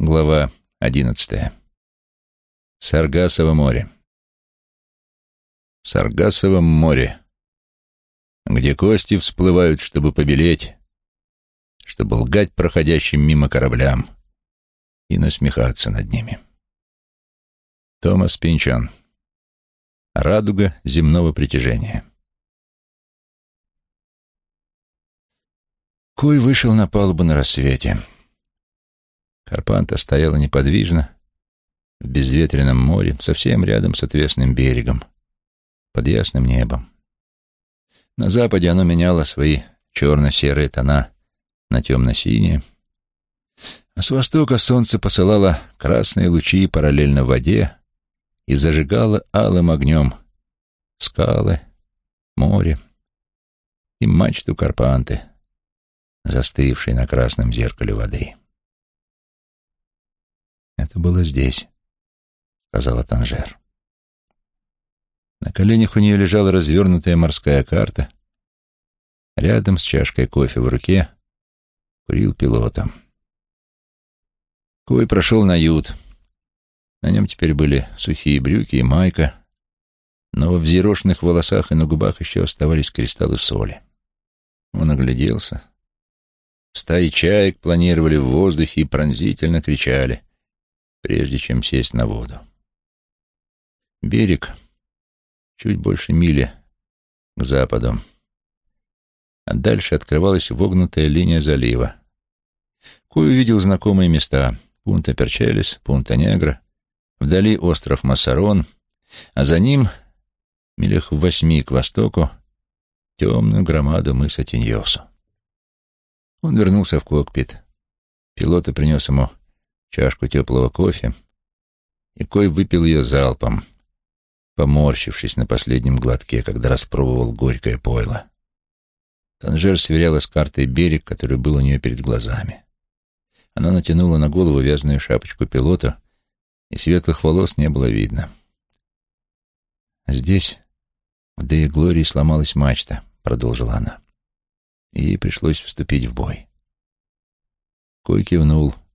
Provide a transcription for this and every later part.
Глава одиннадцатая. Саргасово море. В Саргасовом море, где кости всплывают, чтобы побелеть, чтобы лгать проходящим мимо кораблям и насмехаться над ними. Томас Пинчон. Радуга земного притяжения. Куй вышел на палубу на рассвете. Карпанта стояла неподвижно в безветренном море, совсем рядом с отвесным берегом, под ясным небом. На западе оно меняло свои черно-серые тона на темно-синие, а с востока солнце посылало красные лучи параллельно воде и зажигало алым огнем скалы, море и мачту Карпанты, застывшей на красном зеркале воды. «Это было здесь», — сказала Танжер. На коленях у нее лежала развернутая морская карта. Рядом с чашкой кофе в руке курил пилотом. Кой прошел на ют. На нем теперь были сухие брюки и майка, но во взъерошенных волосах и на губах еще оставались кристаллы соли. Он огляделся. Стаи чаек планировали в воздухе и пронзительно кричали прежде чем сесть на воду. Берег чуть больше мили к западу, а дальше открывалась вогнутая линия залива. Кой увидел знакомые места — Пунта Перчелес, Пунта Негра, вдали остров Массарон, а за ним, милях в восьми к востоку, темную громаду мыса Тиньосу. Он вернулся в кокпит. Пилот принес ему чашку теплого кофе, и Кой выпил ее залпом, поморщившись на последнем глотке, когда распробовал горькое пойло. Танжер сверяла с картой берег, который был у нее перед глазами. Она натянула на голову вязаную шапочку пилота, и светлых волос не было видно. «Здесь, в Дее Глории, сломалась мачта», — продолжила она. Ей пришлось вступить в бой. Кой кивнул, —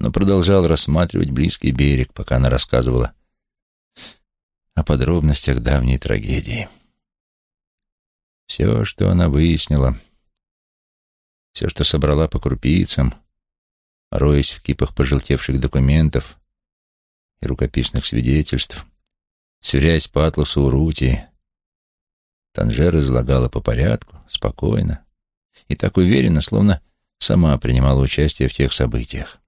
но продолжал рассматривать близкий берег, пока она рассказывала о подробностях давней трагедии. Все, что она выяснила, все, что собрала по крупицам, роясь в кипах пожелтевших документов и рукописных свидетельств, сверяясь по атласу Урутии, Танжер излагала по порядку, спокойно и так уверенно, словно сама принимала участие в тех событиях.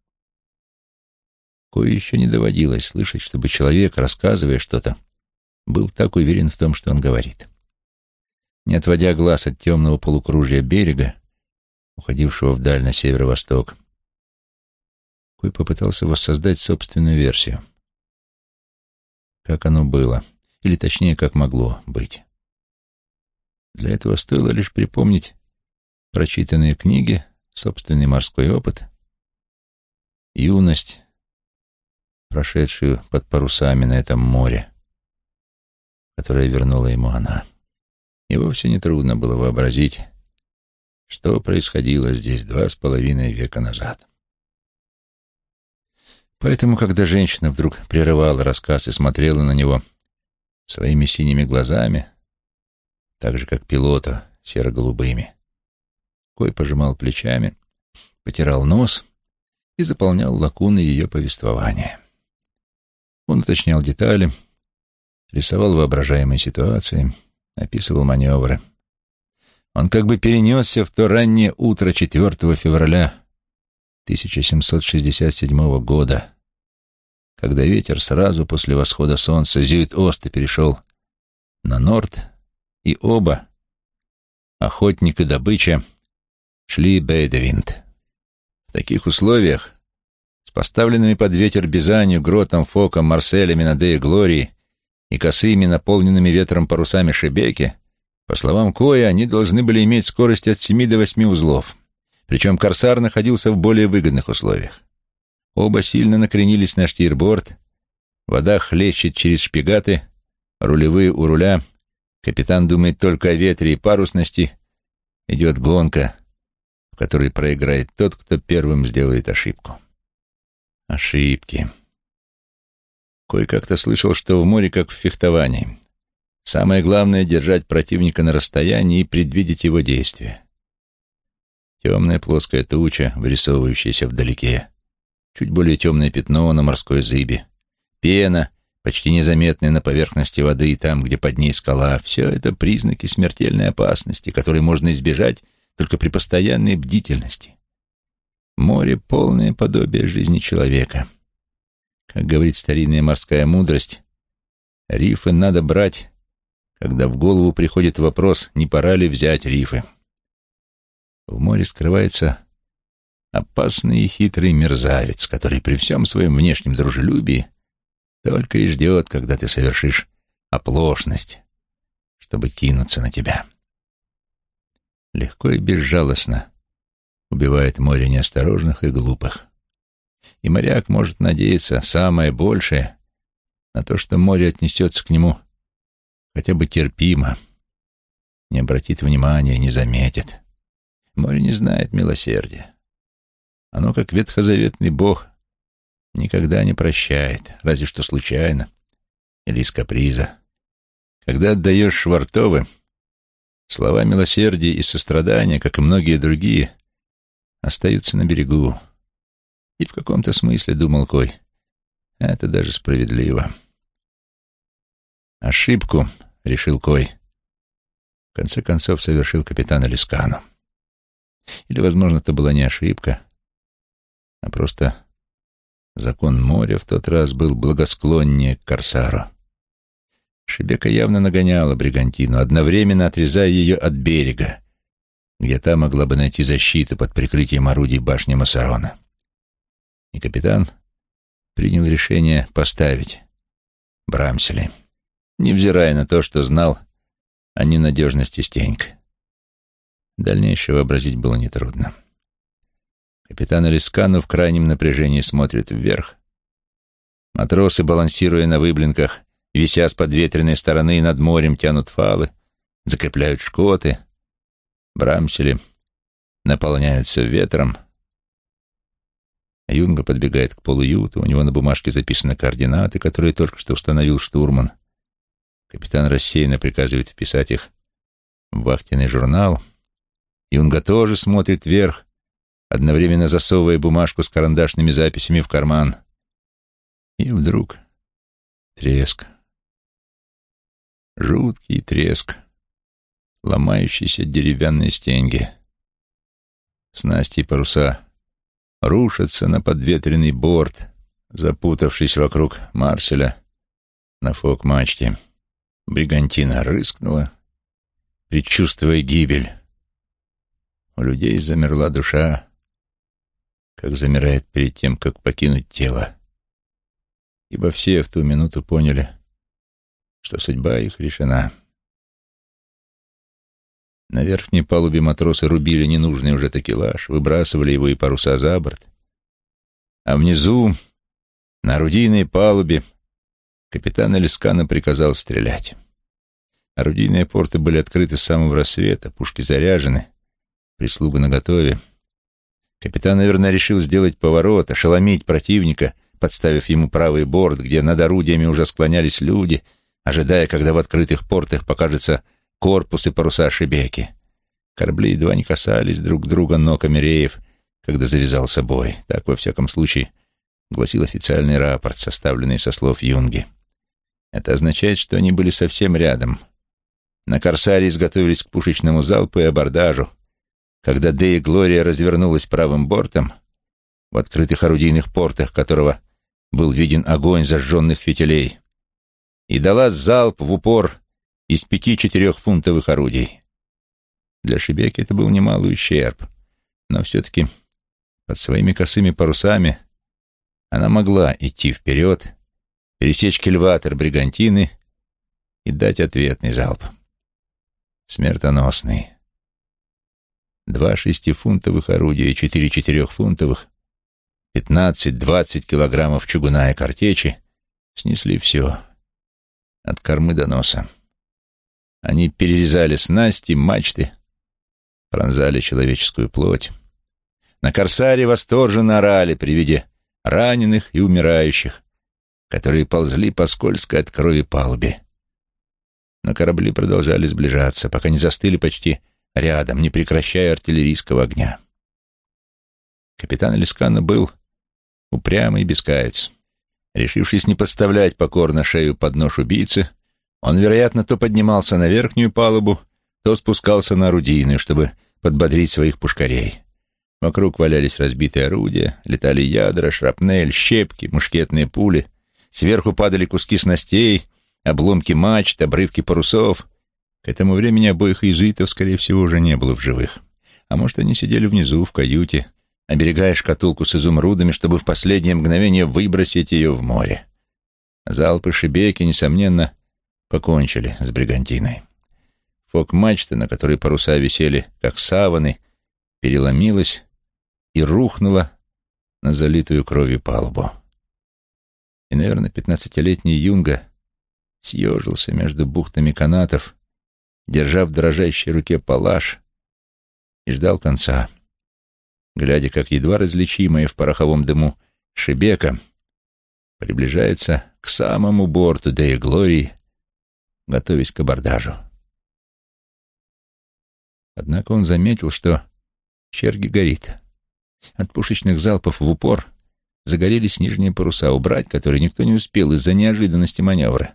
Кое еще не доводилось слышать, чтобы человек, рассказывая что-то, был так уверен в том, что он говорит. Не отводя глаз от темного полукружия берега, уходившего вдаль на северо-восток, Кой попытался воссоздать собственную версию. Как оно было, или точнее, как могло быть. Для этого стоило лишь припомнить прочитанные книги, собственный морской опыт, юность, прошедшую под парусами на этом море, которое вернула ему она. И вовсе нетрудно было вообразить, что происходило здесь два с половиной века назад. Поэтому, когда женщина вдруг прерывала рассказ и смотрела на него своими синими глазами, так же, как пилота серо-голубыми, Кой пожимал плечами, потирал нос и заполнял лакуны ее повествования. Он уточнял детали, рисовал воображаемые ситуации, описывал маневры. Он как бы перенесся в то раннее утро 4 февраля 1767 года, когда ветер сразу после восхода солнца Зюит-Оста перешел на Норд, и оба, охотник и добыча, шли Бейдевинд. В таких условиях поставленными под ветер Бизанью, Гротом, Фоком, Марселями, Надея, Глории и косыми, наполненными ветром парусами Шебеки, по словам Коя, они должны были иметь скорость от 7 до 8 узлов. Причем Корсар находился в более выгодных условиях. Оба сильно накренились на штирборд, вода хлещет через шпигаты, рулевые у руля, капитан думает только о ветре и парусности, идет гонка, в которой проиграет тот, кто первым сделает ошибку. Ошибки. Кое-как-то слышал, что в море, как в фехтовании, самое главное — держать противника на расстоянии и предвидеть его действия. Темная плоская туча, вырисовывающаяся вдалеке, чуть более темное пятно на морской зыбе, пена, почти незаметная на поверхности воды, там, где под ней скала — все это признаки смертельной опасности, которые можно избежать только при постоянной бдительности. Море — полное подобие жизни человека. Как говорит старинная морская мудрость, рифы надо брать, когда в голову приходит вопрос, не пора ли взять рифы. В море скрывается опасный и хитрый мерзавец, который при всем своем внешнем дружелюбии только и ждет, когда ты совершишь оплошность, чтобы кинуться на тебя. Легко и безжалостно убивает море неосторожных и глупых. И моряк может надеяться самое большее на то, что море отнесется к нему хотя бы терпимо, не обратит внимания, не заметит. Море не знает милосердия. Оно, как ветхозаветный бог, никогда не прощает, разве что случайно или из каприза. Когда отдаешь швартовы, слова милосердия и сострадания, как и многие другие, остаются на берегу. И в каком-то смысле, думал Кой, это даже справедливо. Ошибку, решил Кой, в конце концов совершил капитан Алискану. Или, возможно, это была не ошибка, а просто закон моря в тот раз был благосклоннее к Корсару. Шебека явно нагоняла бригантину, одновременно отрезая ее от берега, где та могла бы найти защиту под прикрытием орудий башни Массарона. И капитан принял решение поставить Брамсели, невзирая на то, что знал о ненадежности Стенька. Дальнейшее вообразить было нетрудно. Капитан Алискану в крайнем напряжении смотрит вверх. Матросы, балансируя на выблинках, вися с подветренной стороны над морем, тянут фалы, закрепляют шкоты, брамсели наполняются ветром. Юнга подбегает к полуюту, у него на бумажке записаны координаты, которые только что установил штурман. Капитан рассеянно приказывает вписать их в вахтенный журнал — Юнга тоже смотрит вверх, одновременно засовывая бумажку с карандашными записями в карман. И вдруг треск. Жуткий треск, ломающиеся деревянные стенги. Снасти и паруса рушатся на подветренный борт, запутавшись вокруг Марселя на фок-мачте. Бригантина рыскнула, предчувствуя гибель. У людей замерла душа, как замирает перед тем, как покинуть тело. Ибо все в ту минуту поняли, что судьба их решена. На верхней палубе матросы рубили ненужный уже такелаж, выбрасывали его и паруса за борт. А внизу, на орудийной палубе, капитан Элискана приказал стрелять. Орудийные порты были открыты с самого рассвета, пушки заряжены, прислуга наготове. Капитан, наверное, решил сделать поворот, ошеломить противника, подставив ему правый борт, где над орудиями уже склонялись люди, ожидая, когда в открытых портах покажется корпус и паруса шибеки. Корабли едва не касались друг друга ног Амиреев, когда завязался бой. Так, во всяком случае, гласил официальный рапорт, составленный со слов Юнги. Это означает, что они были совсем рядом. На «Корсаре» изготовились к пушечному залпу и абордажу, когда Дея Глория развернулась правым бортом, в открытых орудийных портах которого был виден огонь зажженных фитилей, и дала залп в упор из пяти четырехфунтовых орудий. Для Шебеки это был немалый ущерб, но все-таки под своими косыми парусами она могла идти вперед, пересечь кильватор бригантины и дать ответный залп. Смертоносный. Два шестифунтовых орудия и четыре четырехфунтовых, пятнадцать-двадцать килограммов чугуна и картечи снесли все, от кормы до носа. Они перерезали снасти, мачты, пронзали человеческую плоть. На корсаре восторженно орали при виде раненых и умирающих, которые ползли по скользкой от крови палубе. Но корабли продолжали сближаться, пока не застыли почти рядом, не прекращая артиллерийского огня. Капитан Лискана был упрямый бескаец. Решившись не подставлять покорно шею под нож убийцы, он, вероятно, то поднимался на верхнюю палубу, то спускался на орудийную, чтобы подбодрить своих пушкарей. Вокруг валялись разбитые орудия, летали ядра, шрапнель, щепки, мушкетные пули. Сверху падали куски снастей, обломки мачт, обрывки парусов. К этому времени обоих иезуитов, скорее всего, уже не было в живых. А может, они сидели внизу, в каюте, оберегая шкатулку с изумрудами, чтобы в последнее мгновение выбросить ее в море. Залпы Шебеки, несомненно, покончили с бригантиной. Фок-мачта, на которой паруса висели, как саваны, переломилась и рухнула на залитую кровью палубу. И, наверное, пятнадцатилетний Юнга съежился между бухтами канатов, держа в дрожащей руке палаш, и ждал конца, глядя, как едва различимая в пороховом дыму Шебека приближается к самому борту Дея Глории, готовясь к абордажу. Однако он заметил, что черги горит. От пушечных залпов в упор загорелись нижние паруса, убрать которые никто не успел из-за неожиданности маневра.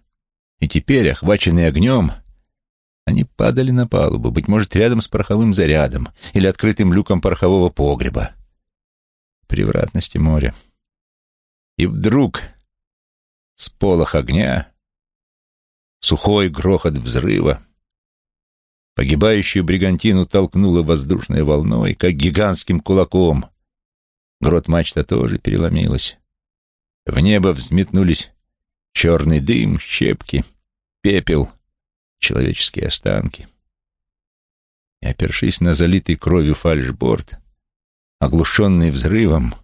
И теперь, охваченные огнем, они падали на палубу, быть может, рядом с пороховым зарядом или открытым люком порохового погреба. Превратности моря. И вдруг сполох огня, сухой грохот взрыва, погибающую бригантину толкнуло воздушной волной, как гигантским кулаком — Грот мачта тоже переломилась. В небо взметнулись черный дым, щепки, пепел, человеческие останки. И, опершись на залитый кровью фальшборд, оглушенный взрывом,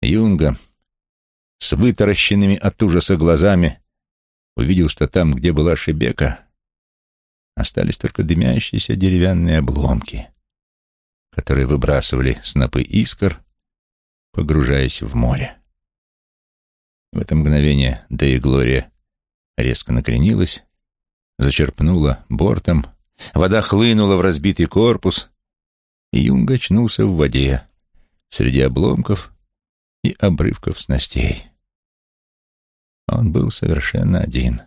Юнга с вытаращенными от ужаса глазами увидел, что там, где была Шебека, остались только дымящиеся деревянные обломки, которые выбрасывали снопы искр погружаясь в море. В это мгновение да и Глория резко накренилась, зачерпнула бортом, вода хлынула в разбитый корпус, и Юнг очнулся в воде среди обломков и обрывков снастей. Он был совершенно один.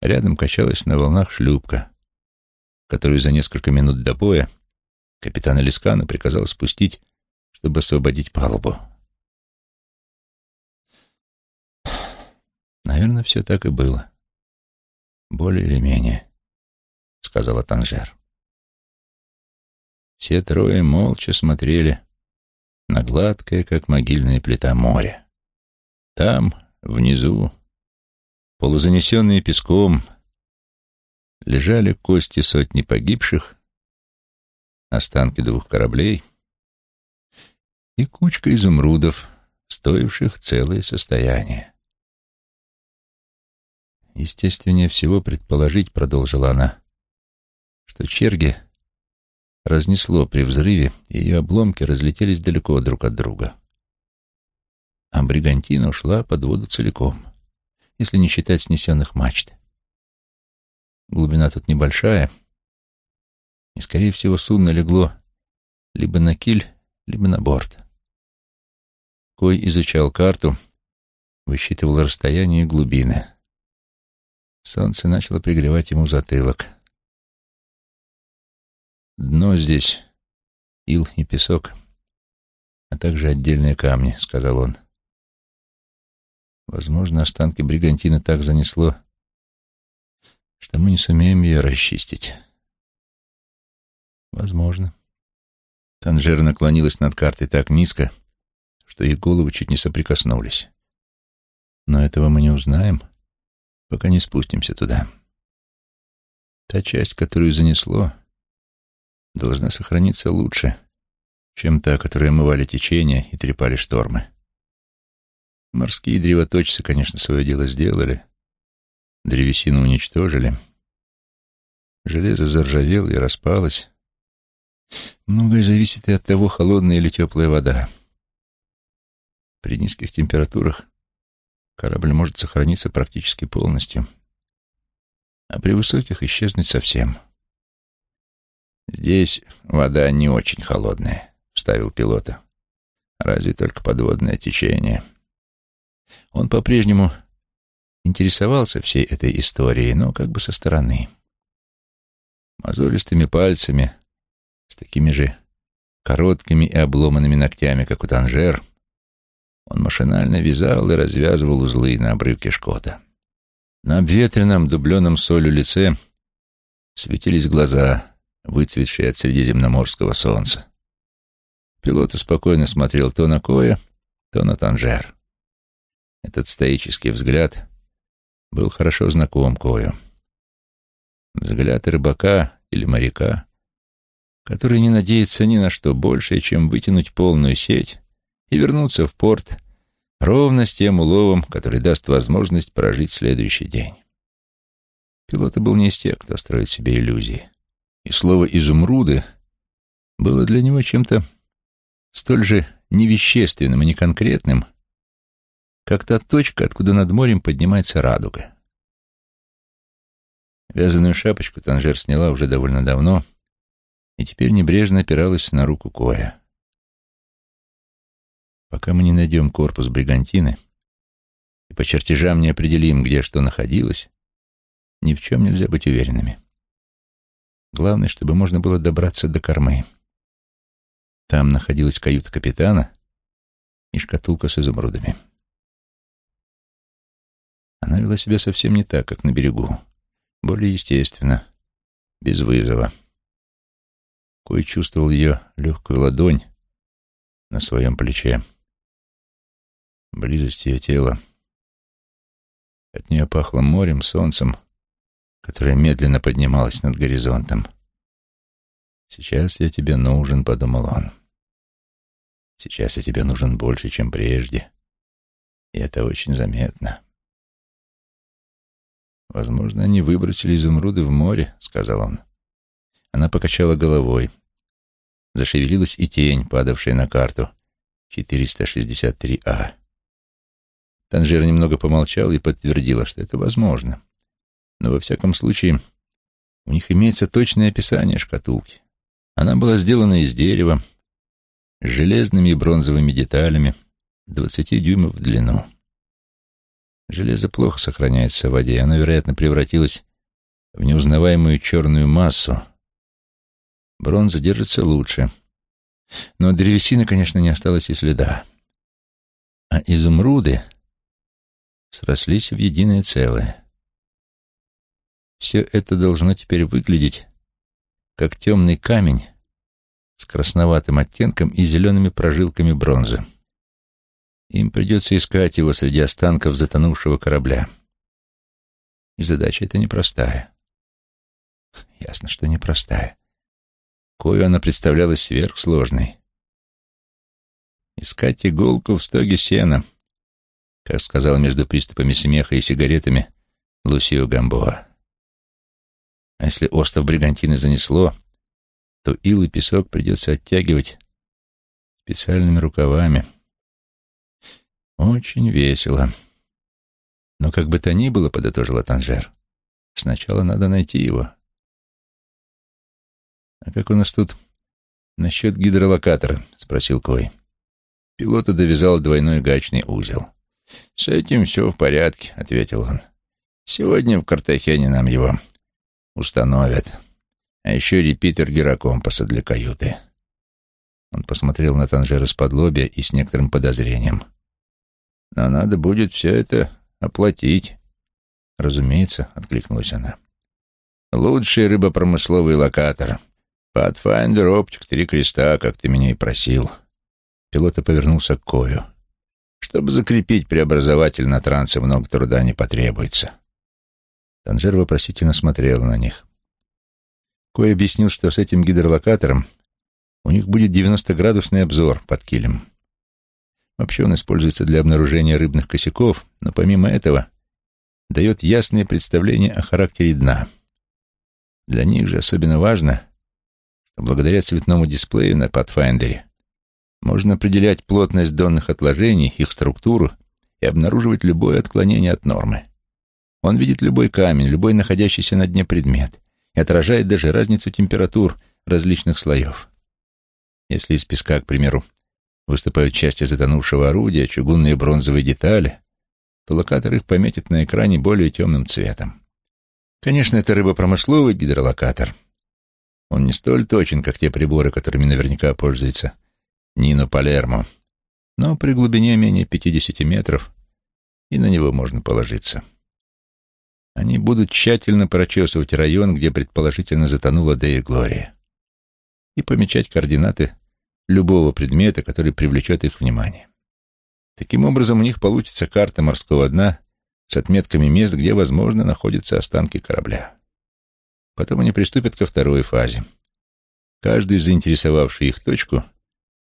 Рядом качалась на волнах шлюпка, которую за несколько минут до боя капитан Элискана приказал спустить чтобы освободить палубу. Наверное, все так и было. Более или менее, — сказала Танжер. Все трое молча смотрели на гладкое, как могильная плита, море. Там, внизу, полузанесенные песком, лежали кости сотни погибших, останки двух кораблей — и кучка изумрудов, стоивших целое состояние. Естественнее всего предположить, продолжила она, что черги разнесло при взрыве, и ее обломки разлетелись далеко друг от друга. А бригантина ушла под воду целиком, если не считать снесенных мачт. Глубина тут небольшая, и, скорее всего, судно легло либо на киль, либо на борт. Кой изучал карту, высчитывал расстояние и глубины. Солнце начало пригревать ему затылок. «Дно здесь, ил и песок, а также отдельные камни», — сказал он. «Возможно, останки бригантины так занесло, что мы не сумеем ее расчистить». «Возможно». Танжер наклонилась над картой так низко, что их головы чуть не соприкоснулись. Но этого мы не узнаем, пока не спустимся туда. Та часть, которую занесло, должна сохраниться лучше, чем та, которая омывали течения и трепали штормы. Морские древоточцы, конечно, свое дело сделали, древесину уничтожили, железо заржавело и распалось. Многое зависит и от того, холодная или теплая вода. При низких температурах корабль может сохраниться практически полностью, а при высоких исчезнуть совсем. «Здесь вода не очень холодная», — вставил пилота. «Разве только подводное течение». Он по-прежнему интересовался всей этой историей, но как бы со стороны. Мозолистыми пальцами, с такими же короткими и обломанными ногтями, как у Танжер, он машинально вязал и развязывал узлы на обрывке шкота. На обветренном, дубленном солью лице светились глаза, выцветшие от средиземноморского солнца. Пилот спокойно смотрел то на Коя, то на Танжер. Этот стоический взгляд был хорошо знаком Кою. Взгляд рыбака или моряка, который не надеется ни на что больше, чем вытянуть полную сеть и вернуться в порт ровно с тем уловом, который даст возможность прожить следующий день. Пилот был не из тех, кто строит себе иллюзии. И слово «изумруды» было для него чем-то столь же невещественным и неконкретным, как та точка, откуда над морем поднимается радуга. Вязаную шапочку Танжер сняла уже довольно давно и теперь небрежно опиралась на руку Коя. Пока мы не найдем корпус бригантины и по чертежам не определим, где что находилось, ни в чем нельзя быть уверенными. Главное, чтобы можно было добраться до кормы. Там находилась каюта капитана и шкатулка с изумрудами. Она вела себя совсем не так, как на берегу. Более естественно, без вызова. Кой чувствовал ее легкую ладонь на своем плече. Близость ее тела. От нее пахло морем, солнцем, которое медленно поднималось над горизонтом. «Сейчас я тебе нужен», — подумал он. «Сейчас я тебе нужен больше, чем прежде, и это очень заметно». «Возможно, они выбросили изумруды в море», — сказал он. Она покачала головой. Зашевелилась и тень, падавшая на карту. 463А. Танжер немного помолчал и подтвердила, что это возможно. Но во всяком случае, у них имеется точное описание шкатулки. Она была сделана из дерева, с железными и бронзовыми деталями, 20 дюймов в длину. Железо плохо сохраняется в воде, оно, вероятно, превратилось в неузнаваемую черную массу. Бронза держится лучше. Но от древесины, конечно, не осталось и следа. А изумруды срослись в единое целое. Все это должно теперь выглядеть как темный камень с красноватым оттенком и зелеными прожилками бронзы. Им придется искать его среди останков затонувшего корабля. И задача эта непростая. Ясно, что непростая. Кою она представлялась сверхсложной. Искать иголку в стоге сена, как сказал между приступами смеха и сигаретами Лусио Гамбоа. А если остров Бригантины занесло, то ил и песок придется оттягивать специальными рукавами — очень весело. Но как бы то ни было, подытожила Танжер, сначала надо найти его. А как у нас тут насчет гидролокатора? Спросил Кой. Пилота довязал двойной гачный узел. «С этим все в порядке», — ответил он. «Сегодня в Картахене нам его установят. А еще репитер гирокомпаса для каюты». Он посмотрел на Танжера с подлобья и с некоторым подозрением. Но надо будет все это оплатить. Разумеется, откликнулась она. Лучший рыбопромысловый локатор. Pathfinder оптик три креста, как ты меня и просил. Пилот повернулся к Кою. Чтобы закрепить преобразователь на трансе, много труда не потребуется. Танжер вопросительно смотрел на них. Кой объяснил, что с этим гидролокатором у них будет 90-градусный обзор под килем. Вообще он используется для обнаружения рыбных косяков, но помимо этого дает ясное представление о характере дна. Для них же особенно важно, что благодаря цветному дисплею на Pathfinder Можно определять плотность донных отложений, их структуру и обнаруживать любое отклонение от нормы. Он видит любой камень, любой находящийся на дне предмет и отражает даже разницу температур различных слоев. Если из песка, к примеру, выступают части затонувшего орудия, чугунные бронзовые детали, то локатор их пометит на экране более темным цветом. Конечно, это рыбопромысловый гидролокатор. Он не столь точен, как те приборы, которыми наверняка пользуется Нино Палермо, но при глубине менее 50 метров и на него можно положиться. Они будут тщательно прочесывать район, где предположительно затонула Дея Глория, и помечать координаты любого предмета, который привлечет их внимание. Таким образом, у них получится карта морского дна с отметками мест, где, возможно, находятся останки корабля. Потом они приступят ко второй фазе. Каждую заинтересовавшую их точку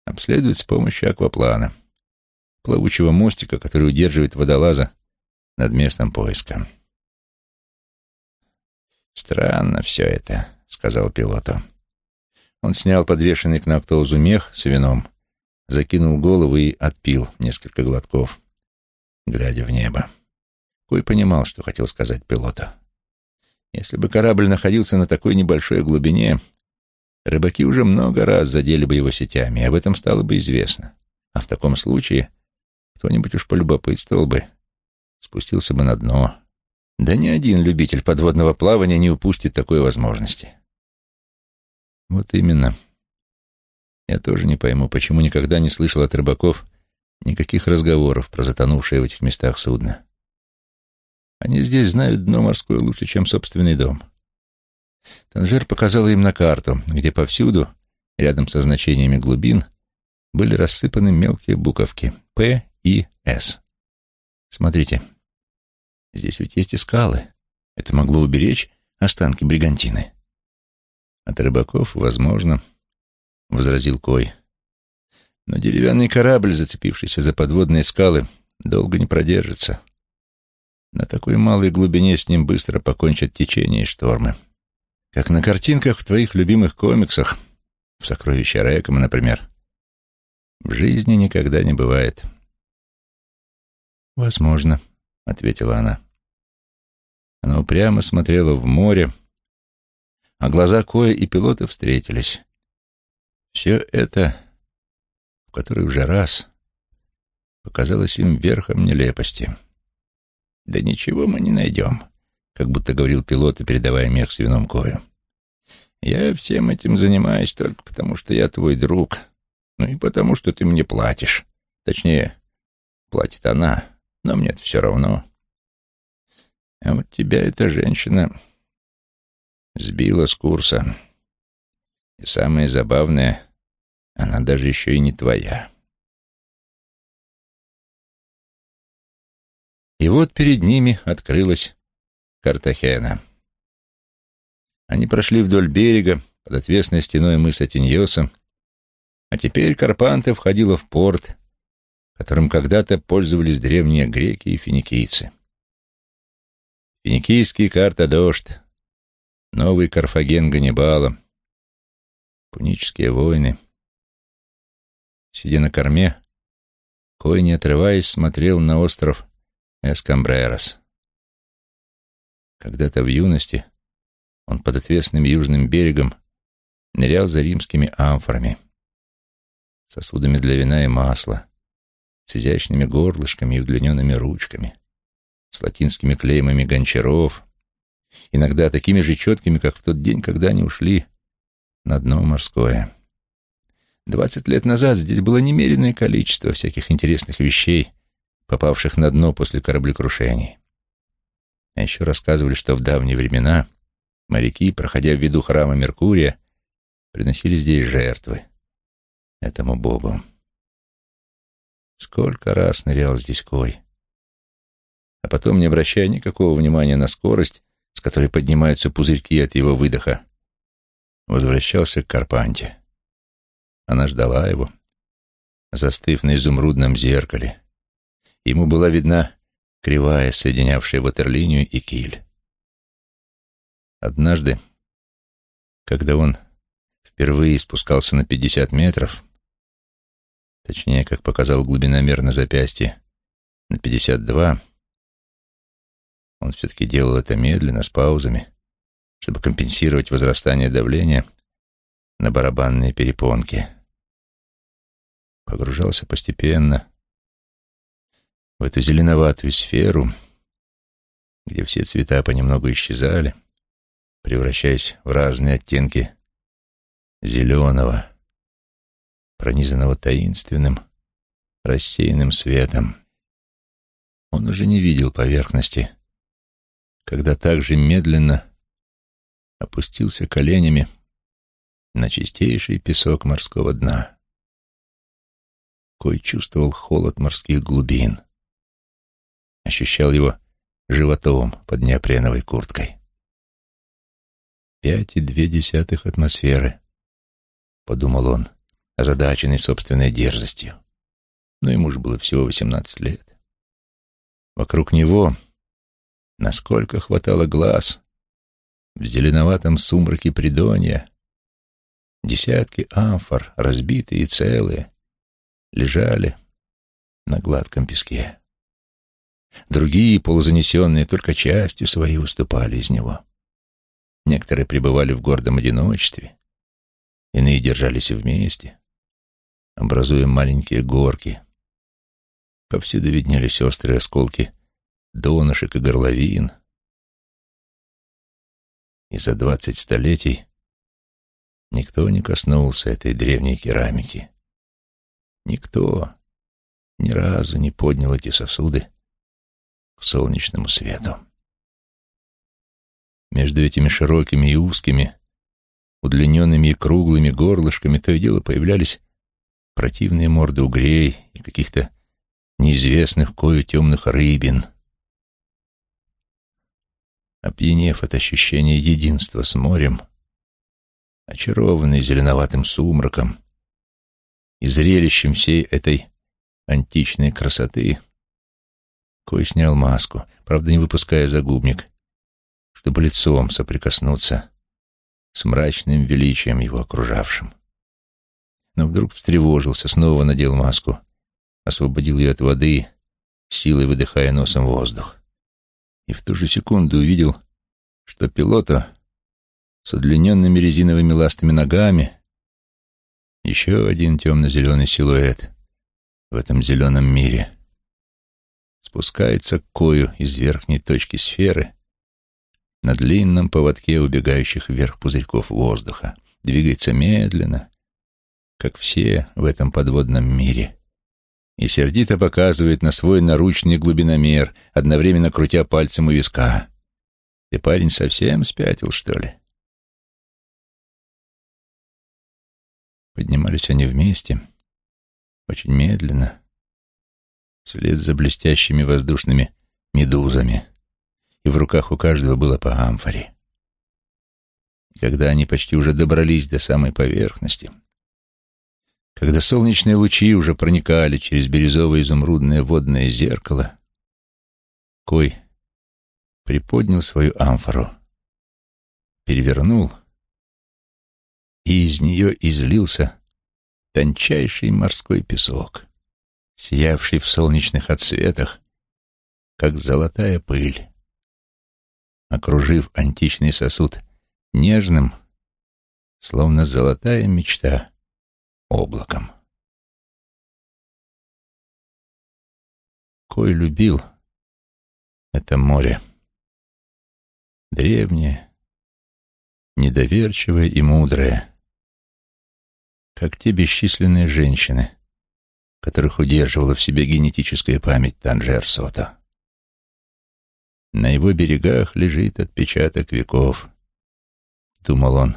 обследуют с помощью акваплана, плавучего мостика, который удерживает водолаза над местом поиска. «Странно все это», — сказал пилоту. Он снял подвешенный к Нактоузу мех с вином, закинул голову и отпил несколько глотков, глядя в небо. Кой понимал, что хотел сказать пилота. Если бы корабль находился на такой небольшой глубине, рыбаки уже много раз задели бы его сетями, и об этом стало бы известно. А в таком случае кто-нибудь уж полюбопытствовал бы, спустился бы на дно. Да ни один любитель подводного плавания не упустит такой возможности. Вот именно. Я тоже не пойму, почему никогда не слышал от рыбаков никаких разговоров про затонувшее в этих местах судно. Они здесь знают дно морское лучше, чем собственный дом. Танжер показал им на карту, где повсюду, рядом со значениями глубин, были рассыпаны мелкие буковки «П» и «С». Смотрите, здесь ведь есть и скалы. Это могло уберечь останки бригантины. От рыбаков, возможно, — возразил Кой. Но деревянный корабль, зацепившийся за подводные скалы, долго не продержится. На такой малой глубине с ним быстро покончат течение и штормы. Как на картинках в твоих любимых комиксах, в «Сокровище Рэкома», например. В жизни никогда не бывает. «Возможно», — ответила она. Она упрямо смотрела в море, а глаза Коя и пилота встретились. Все это, в который уже раз, показалось им верхом нелепости. «Да ничего мы не найдем», — как будто говорил пилот, передавая мех с вином Кою. «Я всем этим занимаюсь только потому, что я твой друг, ну и потому, что ты мне платишь. Точнее, платит она, но мне-то все равно. А вот тебя эта женщина сбила с курса. И самое забавное, она даже еще и не твоя». И вот перед ними открылась Картахена. Они прошли вдоль берега, под отвесной стеной мыса Тиньоса, а теперь Карпанта входила в порт, которым когда-то пользовались древние греки и финикийцы. Финикийский карта-дождь, новый Карфаген Ганнибала, пунические войны. Сидя на корме, Кой, не отрываясь, смотрел на остров Эскамбрерос. Когда-то в юности он под отвесным южным берегом нырял за римскими амфорами, сосудами для вина и масла, с изящными горлышками и удлиненными ручками, с латинскими клеймами гончаров, иногда такими же четкими, как в тот день, когда они ушли на дно морское. Двадцать лет назад здесь было немеренное количество всяких интересных вещей, попавших на дно после кораблекрушений. А еще рассказывали, что в давние времена моряки, проходя в виду храма Меркурия, приносили здесь жертвы этому богу. Сколько раз нырял здесь Кой. А потом, не обращая никакого внимания на скорость, с которой поднимаются пузырьки от его выдоха, возвращался к Карпанте. Она ждала его, застыв на изумрудном зеркале, Ему была видна кривая, соединявшая ватерлинию и киль. Однажды, когда он впервые спускался на пятьдесят метров, Точнее, как показал глубиномер на запястье, на 52. Он все-таки делал это медленно, с паузами, чтобы компенсировать возрастание давления на барабанные перепонки. Погружался постепенно в эту зеленоватую сферу, где все цвета понемногу исчезали, превращаясь в разные оттенки зеленого, пронизанного таинственным, рассеянным светом. Он уже не видел поверхности, когда так же медленно опустился коленями на чистейший песок морского дна. Кой чувствовал холод морских глубин, ощущал его животом под неопреновой курткой. «Пять и две десятых атмосферы», — подумал он, озадаченный собственной дерзостью. Но ему же было всего восемнадцать лет. Вокруг него, насколько хватало глаз, в зеленоватом сумраке придонья, десятки амфор, разбитые и целые, лежали на гладком песке. Другие, полузанесенные, только частью своей уступали из него. Некоторые пребывали в гордом одиночестве, иные держались вместе, образуя маленькие горки. Повсюду виднелись острые осколки донышек и горловин. И за двадцать столетий никто не коснулся этой древней керамики. Никто ни разу не поднял эти сосуды к солнечному свету. Между этими широкими и узкими, удлиненными и круглыми горлышками то и дело появлялись противные морды угрей и каких-то неизвестных кою темных рыбин. Опьянев от ощущения единства с морем, очарованный зеленоватым сумраком и зрелищем всей этой античной красоты, Кой снял маску, правда, не выпуская загубник, чтобы лицом соприкоснуться с мрачным величием его окружавшим. Но вдруг встревожился, снова надел маску, освободил ее от воды, силой выдыхая носом воздух. И в ту же секунду увидел, что пилота с удлиненными резиновыми ластами ногами еще один темно-зеленый силуэт в этом зеленом мире — спускается к кою из верхней точки сферы на длинном поводке убегающих вверх пузырьков воздуха. Двигается медленно, как все в этом подводном мире. И сердито показывает на свой наручный глубиномер, одновременно крутя пальцем у виска. Ты, парень, совсем спятил, что ли? Поднимались они вместе, очень медленно, вслед за блестящими воздушными медузами, и в руках у каждого было по амфоре. Когда они почти уже добрались до самой поверхности, когда солнечные лучи уже проникали через бирюзово-изумрудное водное зеркало, Кой приподнял свою амфору, перевернул, и из нее излился тончайший морской песок сиявший в солнечных отсветах, как золотая пыль, окружив античный сосуд нежным, словно золотая мечта, облаком. Кой любил это море, древнее, недоверчивое и мудрое, как те бесчисленные женщины, которых удерживала в себе генетическая память Танжер-Сота. На его берегах лежит отпечаток веков, думал он,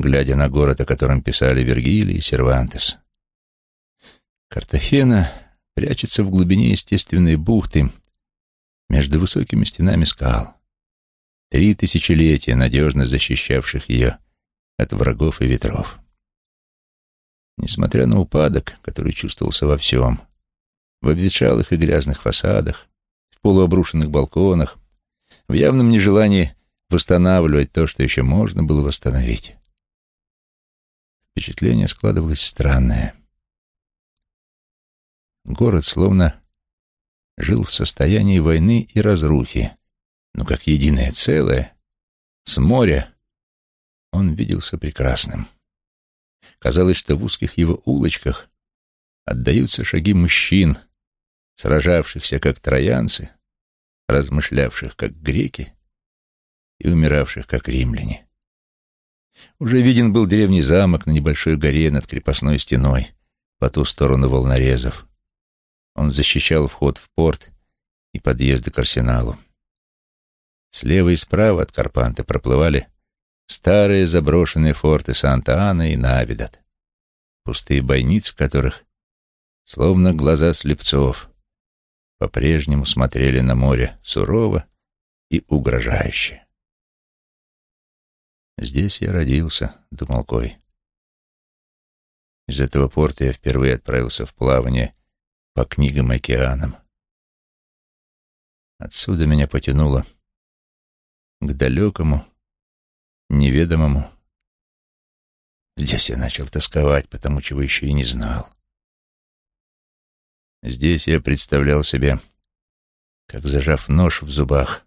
глядя на город, о котором писали Вергилий и Сервантес. Картахена прячется в глубине естественной бухты между высокими стенами скал. Три тысячелетия, надежно защищавших ее от врагов и ветров. Несмотря на упадок, который чувствовался во всем, в обветшалых и грязных фасадах, в полуобрушенных балконах, в явном нежелании восстанавливать то, что еще можно было восстановить. Впечатление складывалось странное. Город словно жил в состоянии войны и разрухи, но как единое целое, с моря, он виделся прекрасным. Казалось, что в узких его улочках отдаются шаги мужчин, сражавшихся как троянцы, размышлявших как греки и умиравших как римляне. Уже виден был древний замок на небольшой горе над крепостной стеной по ту сторону волнорезов. Он защищал вход в порт и подъезды к арсеналу. Слева и справа от Карпанты проплывали старые заброшенные форты Санта-Ана и Навидат, пустые бойницы которых, словно глаза слепцов, по-прежнему смотрели на море сурово и угрожающе. «Здесь я родился», — думал Кой. Из этого порта я впервые отправился в плавание по книгам и океанам. Отсюда меня потянуло к далекому, неведомому. Здесь я начал тосковать, потому чего еще и не знал. Здесь я представлял себе, как, зажав нож в зубах,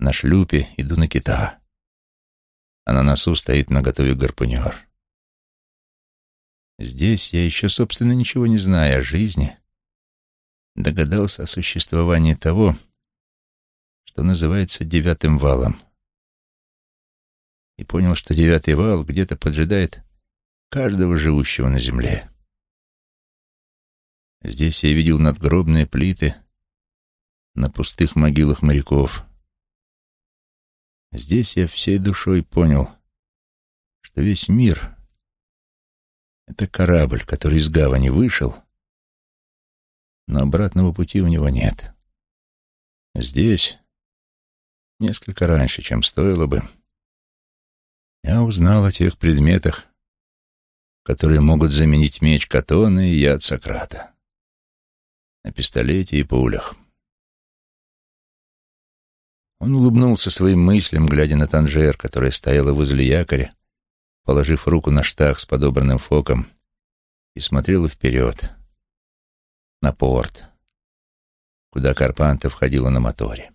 на шлюпе иду на кита, а на носу стоит наготове гарпунер. Здесь я еще, собственно, ничего не зная о жизни, догадался о существовании того, что называется девятым валом — и понял, что девятый вал где-то поджидает каждого живущего на земле. Здесь я видел надгробные плиты на пустых могилах моряков. Здесь я всей душой понял, что весь мир — это корабль, который из гавани вышел, но обратного пути у него нет. Здесь, несколько раньше, чем стоило бы, — я узнал о тех предметах, которые могут заменить меч Катона и яд Сократа. О пистолете и пулях. Он улыбнулся своим мыслям, глядя на Танжер, которая стояла возле якоря, положив руку на штаг с подобранным фоком, и смотрела вперед, на порт, куда Карпанта входила на моторе.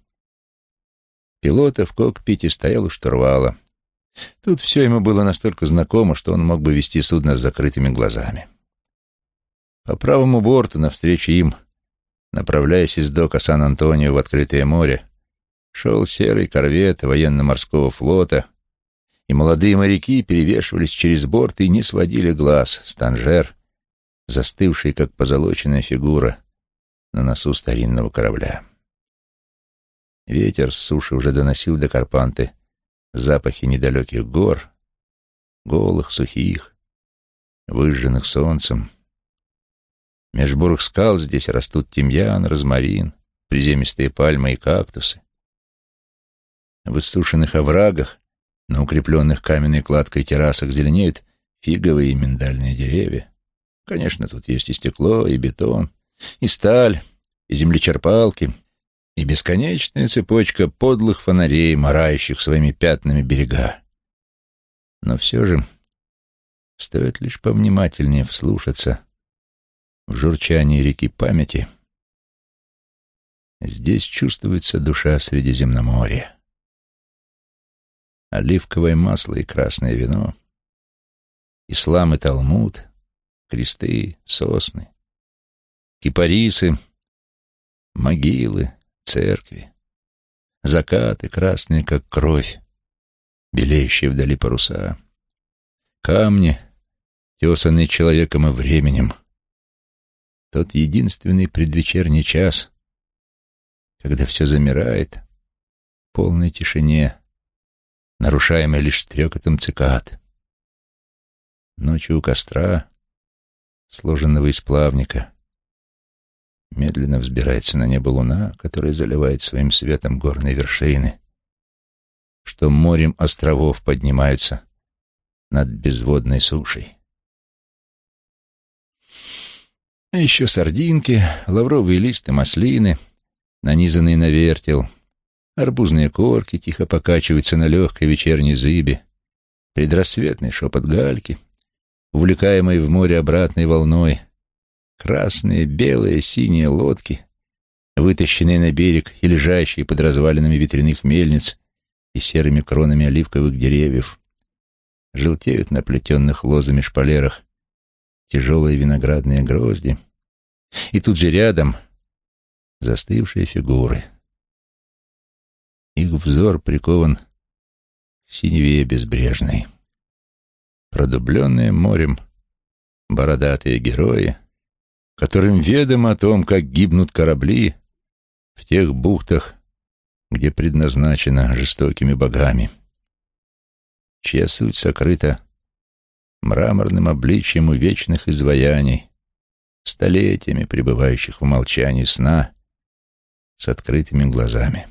Пилота в кокпите стоял у штурвала, Тут все ему было настолько знакомо, что он мог бы вести судно с закрытыми глазами. По правому борту, навстречу им, направляясь из дока Сан-Антонио в открытое море, шел серый корвет военно-морского флота, и молодые моряки перевешивались через борт и не сводили глаз с Танжер, застывший, как позолоченная фигура, на носу старинного корабля. Ветер с суши уже доносил до Карпанты запахи недалеких гор, голых, сухих, выжженных солнцем. Меж бурых скал здесь растут тимьян, розмарин, приземистые пальмы и кактусы. В иссушенных оврагах, на укрепленных каменной кладкой террасах зеленеют фиговые и миндальные деревья. Конечно, тут есть и стекло, и бетон, и сталь, и землечерпалки, и бесконечная цепочка подлых фонарей, морающих своими пятнами берега. Но все же стоит лишь повнимательнее вслушаться в журчание реки памяти. Здесь чувствуется душа Средиземноморья. Оливковое масло и красное вино, ислам и талмуд, кресты, сосны, кипарисы, могилы, церкви, закаты красные, как кровь, белеющие вдали паруса, камни, тесанные человеком и временем. Тот единственный предвечерний час, когда все замирает в полной тишине, нарушаемой лишь стрекотом цикад. Ночью у костра, сложенного из плавника, Медленно взбирается на небо луна, которая заливает своим светом горные вершины, что морем островов поднимаются над безводной сушей. А еще сардинки, лавровые листы маслины, нанизанные на вертел, арбузные корки тихо покачиваются на легкой вечерней зыбе, предрассветный шепот гальки, увлекаемый в море обратной волной — Красные, белые, синие лодки, вытащенные на берег и лежащие под развалинами ветряных мельниц и серыми кронами оливковых деревьев, желтеют на плетенных лозами шпалерах тяжелые виноградные грозди, и тут же рядом застывшие фигуры. Их взор прикован к синеве безбрежной. Продубленные морем бородатые герои, которым ведомо о том, как гибнут корабли в тех бухтах, где предназначено жестокими богами, чья суть сокрыта мраморным обличьем у вечных изваяний, столетиями пребывающих в молчании сна с открытыми глазами.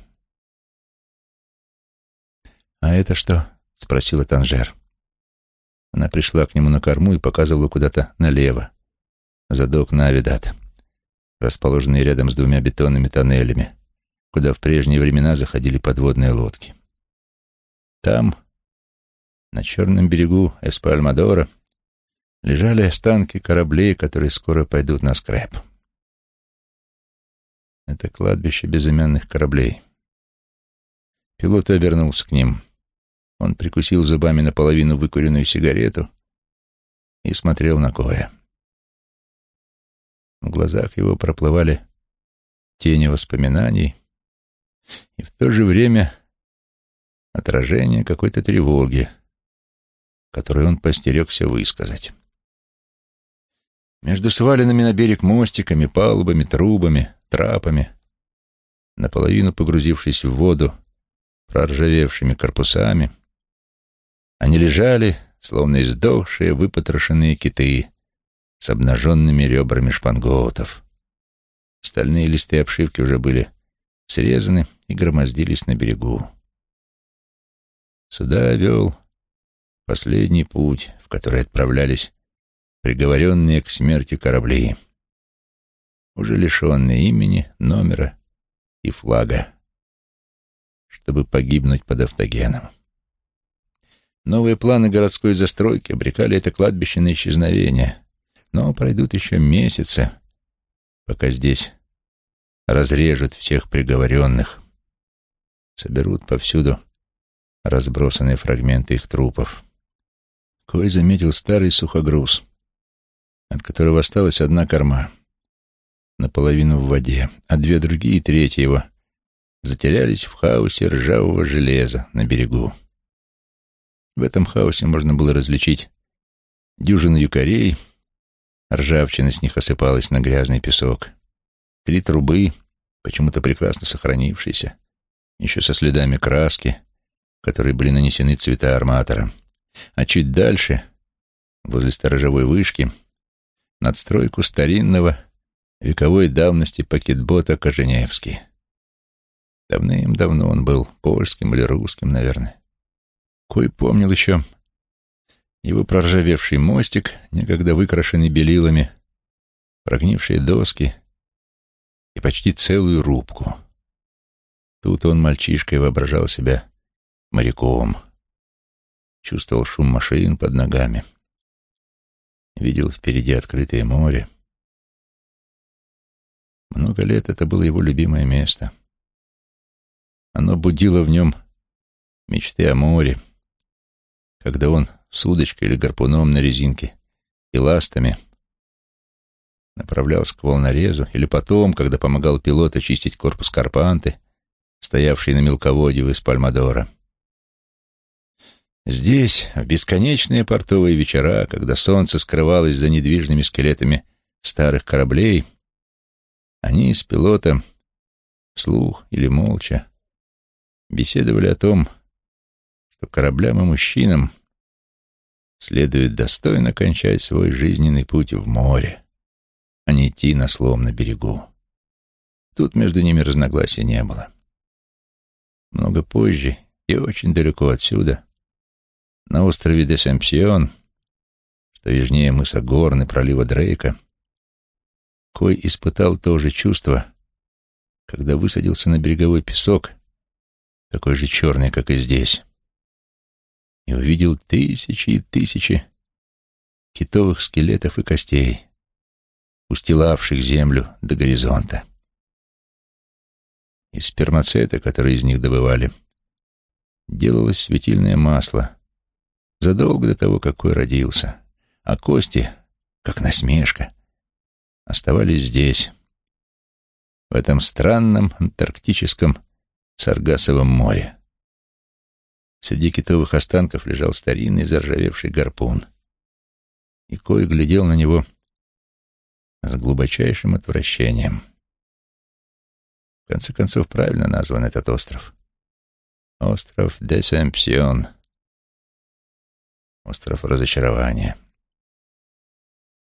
«А это что?» — спросила Танжер. Она пришла к нему на корму и показывала куда-то налево, за док на Авидат, расположенный рядом с двумя бетонными тоннелями, куда в прежние времена заходили подводные лодки. Там, на черном берегу Эспальмадора, лежали останки кораблей, которые скоро пойдут на скрэп. Это кладбище безымянных кораблей. Пилот обернулся к ним. Он прикусил зубами наполовину выкуренную сигарету и смотрел на Коя. В глазах его проплывали тени воспоминаний и в то же время отражение какой-то тревоги, которую он постерегся высказать. Между сваленными на берег мостиками, палубами, трубами, трапами, наполовину погрузившись в воду проржавевшими корпусами, они лежали, словно издохшие, выпотрошенные киты с обнаженными ребрами шпангоутов. Стальные листы обшивки уже были срезаны и громоздились на берегу. Сюда вел последний путь, в который отправлялись приговоренные к смерти корабли, уже лишенные имени, номера и флага, чтобы погибнуть под автогеном. Новые планы городской застройки обрекали это кладбище на исчезновение, но пройдут еще месяцы, пока здесь разрежут всех приговоренных, соберут повсюду разбросанные фрагменты их трупов. Кой заметил старый сухогруз, от которого осталась одна корма, наполовину в воде, а две другие, третья его, затерялись в хаосе ржавого железа на берегу. В этом хаосе можно было различить дюжину якорей, ржавчина с них осыпалась на грязный песок, три трубы, почему-то прекрасно сохранившиеся, еще со следами краски, которые были нанесены цвета арматора. А чуть дальше, возле сторожевой вышки, надстройку старинного вековой давности пакетбота Коженевский. Давным-давно он был польским или русским, наверное. Кой помнил еще его проржавевший мостик, некогда выкрашенный белилами, прогнившие доски и почти целую рубку. Тут он мальчишкой воображал себя моряком, чувствовал шум машин под ногами, видел впереди открытое море. Много лет это было его любимое место. Оно будило в нем мечты о море, когда он с удочкой или гарпуном на резинке и ластами направлялся к волнорезу, или потом, когда помогал пилоту чистить корпус Карпанты, стоявший на мелководье из Пальмадора. Здесь, в бесконечные портовые вечера, когда солнце скрывалось за недвижными скелетами старых кораблей, они с пилотом, вслух или молча, беседовали о том, что кораблям и мужчинам следует достойно кончать свой жизненный путь в море, а не идти на слом на берегу. Тут между ними разногласий не было. Много позже и очень далеко отсюда, на острове Десемпсион, что южнее мыса Горн и пролива Дрейка, Кой испытал то же чувство, когда высадился на береговой песок, такой же черный, как и здесь и увидел тысячи и тысячи китовых скелетов и костей, устилавших землю до горизонта. Из спермацета, который из них добывали, делалось светильное масло задолго до того, как Кой родился, а кости, как насмешка, оставались здесь, в этом странном антарктическом Саргасовом море. Среди китовых останков лежал старинный заржавевший гарпун, и Кой глядел на него с глубочайшим отвращением. В конце концов, правильно назван этот остров. Остров Десемпсион. Остров разочарования.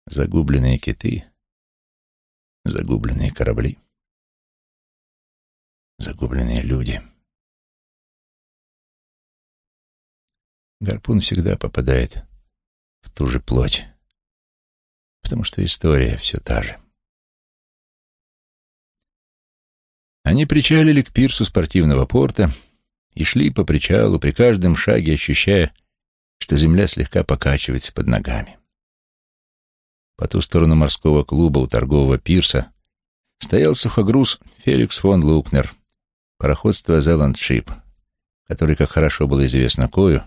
Загубленные киты, загубленные корабли, загубленные люди. Гарпун всегда попадает в ту же плоть, потому что история все та же. Они причалили к пирсу спортивного порта и шли по причалу, при каждом шаге ощущая, что земля слегка покачивается под ногами. По ту сторону морского клуба у торгового пирса стоял сухогруз Феликс фон Лукнер, пароходство «Зеландшип», который, как хорошо было известно Кою,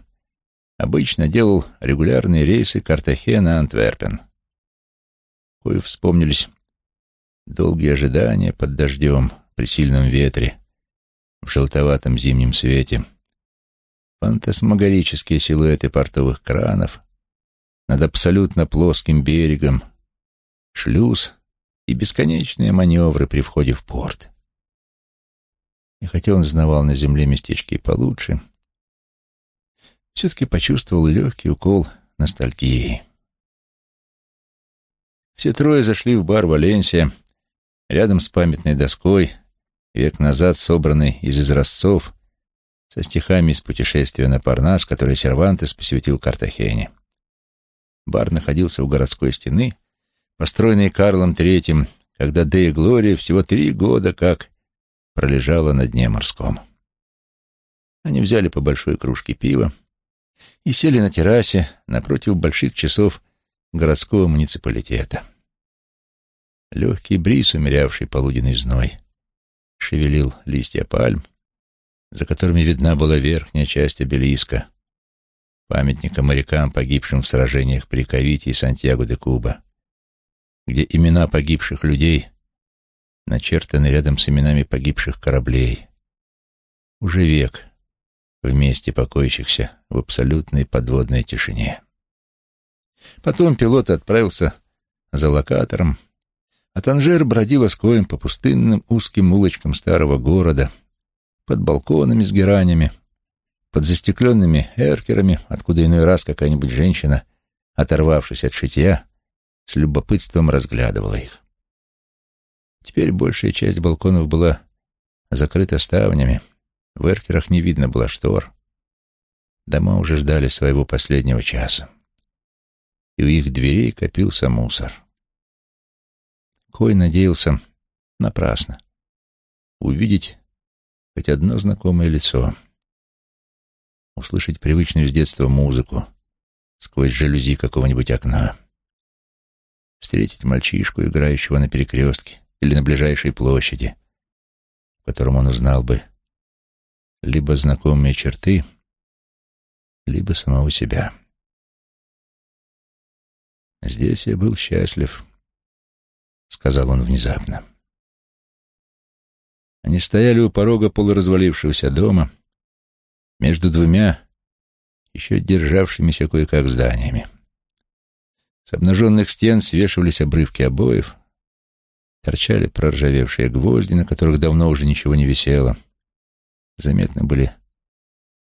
обычно делал регулярные рейсы Картахена-Антверпен. Кою вспомнились долгие ожидания под дождем, при сильном ветре, в желтоватом зимнем свете, фантасмагорические силуэты портовых кранов над абсолютно плоским берегом, шлюз и бесконечные маневры при входе в порт. И хотя он знавал на земле местечки получше, все-таки почувствовал легкий укол ностальгии. Все трое зашли в бар «Валенсия», рядом с памятной доской — век назад собранный из изразцов, со стихами из путешествия на Парнас, который Сервантес посвятил Картахене. Бар находился у городской стены, построенной Карлом III, когда Дея Глория всего три года как пролежала на дне морском. Они взяли по большой кружке пива и сели на террасе напротив больших часов городского муниципалитета. Легкий бриз, умерявший полуденный зной, шевелил листья пальм, за которыми видна была верхняя часть обелиска, памятника морякам, погибшим в сражениях при Кавите и Сантьяго де Куба, где имена погибших людей начертаны рядом с именами погибших кораблей. Уже век вместе покоящихся в абсолютной подводной тишине. Потом пилот отправился за локатором, а Танжер бродила с по пустынным узким улочкам старого города, под балконами с геранями, под застекленными эркерами, откуда иной раз какая-нибудь женщина, оторвавшись от шитья, с любопытством разглядывала их. Теперь большая часть балконов была закрыта ставнями, в эркерах не видно было штор. Дома уже ждали своего последнего часа, и у их дверей копился мусор. Кой надеялся напрасно. Увидеть хоть одно знакомое лицо. Услышать привычную с детства музыку сквозь жалюзи какого-нибудь окна. Встретить мальчишку, играющего на перекрестке или на ближайшей площади, в котором он узнал бы либо знакомые черты, либо самого себя. Здесь я был счастлив, — сказал он внезапно. Они стояли у порога полуразвалившегося дома между двумя еще державшимися кое-как зданиями. С обнаженных стен свешивались обрывки обоев, торчали проржавевшие гвозди, на которых давно уже ничего не висело. Заметно были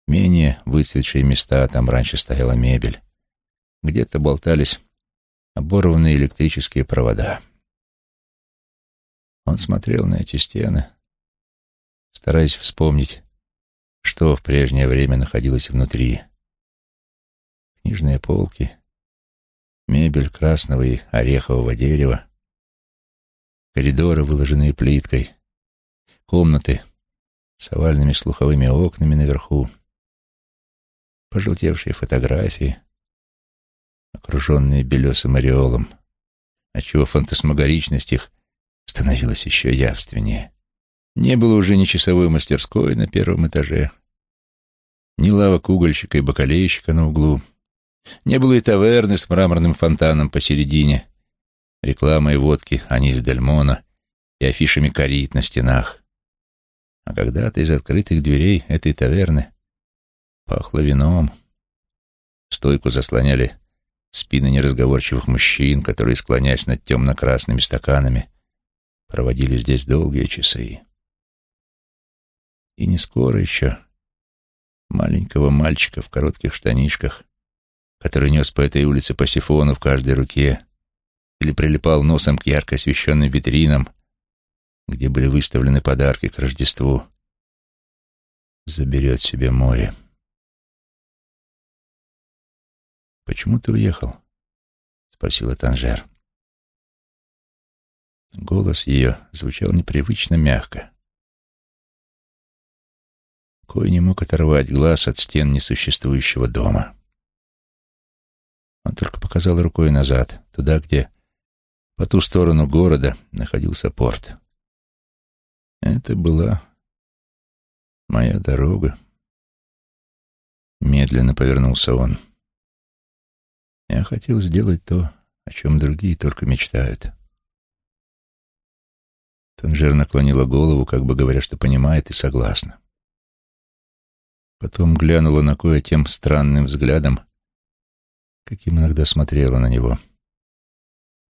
менее выцветшие места, там раньше стояла мебель. Где-то болтались оборванные электрические провода. Он смотрел на эти стены, стараясь вспомнить, что в прежнее время находилось внутри. Книжные полки, мебель красного и орехового дерева, коридоры, выложенные плиткой, комнаты с овальными слуховыми окнами наверху, пожелтевшие фотографии, окруженные белесым ореолом, отчего фантасмагоричность их становилась еще явственнее. Не было уже ни часовой мастерской на первом этаже, ни лавок угольщика и бакалейщика на углу. Не было и таверны с мраморным фонтаном посередине, рекламой водки Анис Дельмона и афишами корит на стенах. А когда-то из открытых дверей этой таверны пахло вином. Стойку заслоняли спины неразговорчивых мужчин, которые, склоняясь над темно-красными стаканами, проводили здесь долгие часы. И не скоро еще маленького мальчика в коротких штанишках, который нес по этой улице по сифону в каждой руке или прилипал носом к ярко освещенным витринам, где были выставлены подарки к Рождеству, заберет себе море. «Почему ты уехал?» — спросила Танжер. Голос ее звучал непривычно мягко. Кой не мог оторвать глаз от стен несуществующего дома. Он только показал рукой назад, туда, где по ту сторону города находился порт. Это была моя дорога. Медленно повернулся он. Я хотел сделать то, о чем другие только мечтают. Танжер наклонила голову, как бы говоря, что понимает и согласна. Потом глянула на кое тем странным взглядом, каким иногда смотрела на него.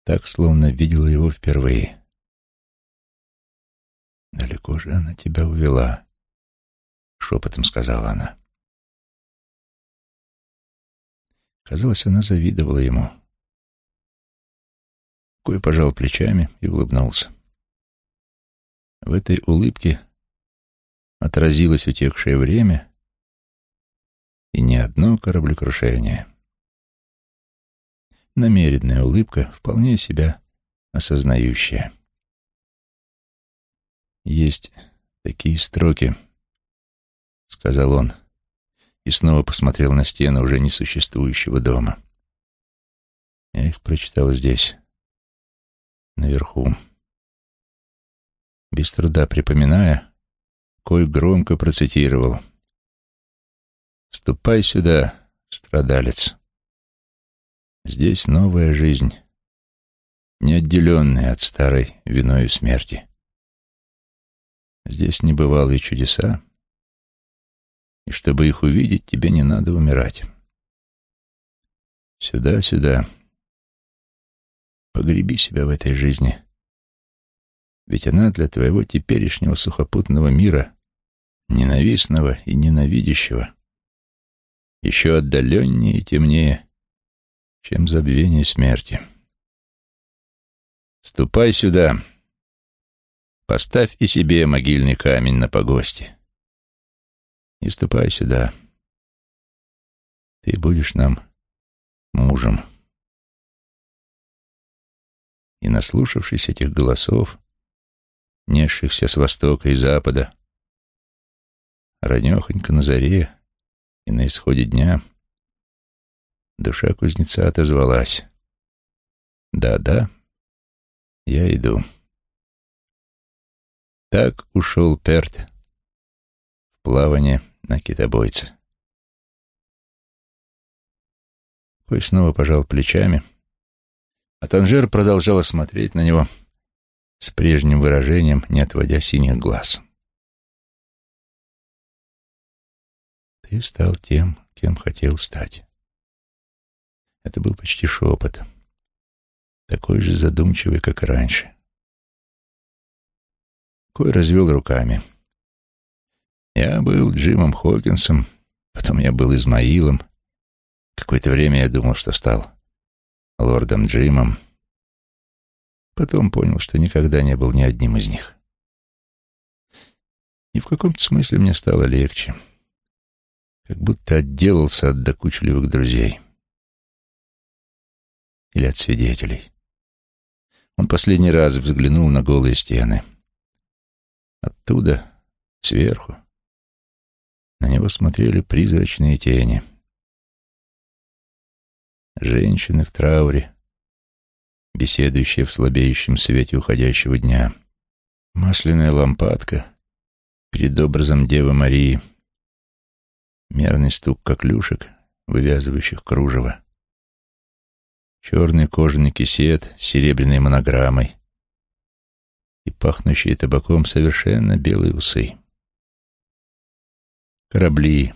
Так, словно видела его впервые. «Далеко же она тебя увела», — шепотом сказала она. Казалось, она завидовала ему. Кой пожал плечами и улыбнулся. В этой улыбке отразилось утекшее время и не одно кораблекрушение. Намеренная улыбка, вполне себя осознающая. «Есть такие строки», — сказал он, и снова посмотрел на стену уже несуществующего дома. Я их прочитал здесь, наверху. Без труда припоминая, Кой громко процитировал — Ступай сюда, страдалец. Здесь новая жизнь, неотделенная от старой виною смерти. Здесь небывалые чудеса, и чтобы их увидеть, тебе не надо умирать. Сюда, сюда. Погреби себя в этой жизни, ведь она для твоего теперешнего сухопутного мира, ненавистного и ненавидящего, еще отдаленнее и темнее, чем забвение смерти. Ступай сюда, поставь и себе могильный камень на погосте. И ступай сюда. Ты будешь нам мужем. И, наслушавшись этих голосов, несшихся с востока и запада, ранехонько на заре, и на исходе дня душа кузнеца отозвалась. «Да-да, я иду». Так ушел Перт в плавание на китобойце. Кой снова пожал плечами, а Танжер продолжала смотреть на него с прежним выражением, не отводя синих глаз. Ты стал тем, кем хотел стать. Это был почти шепот, такой же задумчивый, как и раньше. Кой развел руками. Я был Джимом Хокинсом, потом я был Измаилом. Какое-то время я думал, что стал лордом Джимом. Потом понял, что никогда не был ни одним из них. И в каком-то смысле мне стало легче. — как будто отделался от докучливых друзей. Или от свидетелей. Он последний раз взглянул на голые стены. Оттуда, сверху, на него смотрели призрачные тени. Женщины в трауре, беседующие в слабеющем свете уходящего дня. Масляная лампадка перед образом Девы Марии. Мерный стук коклюшек, вывязывающих кружево. Черный кожаный кисет с серебряной монограммой и пахнущие табаком совершенно белые усы. Корабли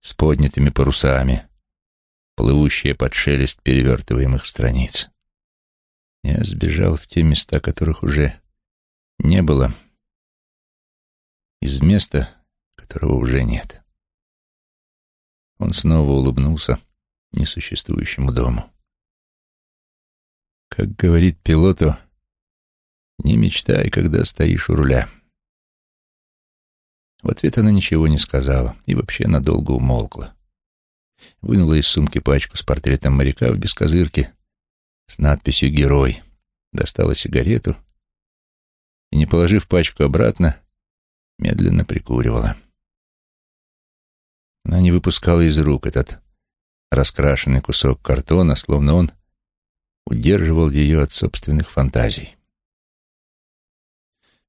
с поднятыми парусами, плывущие под шелест перевертываемых страниц. Я сбежал в те места, которых уже не было, из места, которого уже нет. Он снова улыбнулся несуществующему дому. Как говорит пилоту, не мечтай, когда стоишь у руля. В ответ она ничего не сказала и вообще надолго умолкла. Вынула из сумки пачку с портретом моряка в бескозырке с надписью «Герой», достала сигарету и, не положив пачку обратно, медленно прикуривала. Она не выпускала из рук этот раскрашенный кусок картона, словно он удерживал ее от собственных фантазий.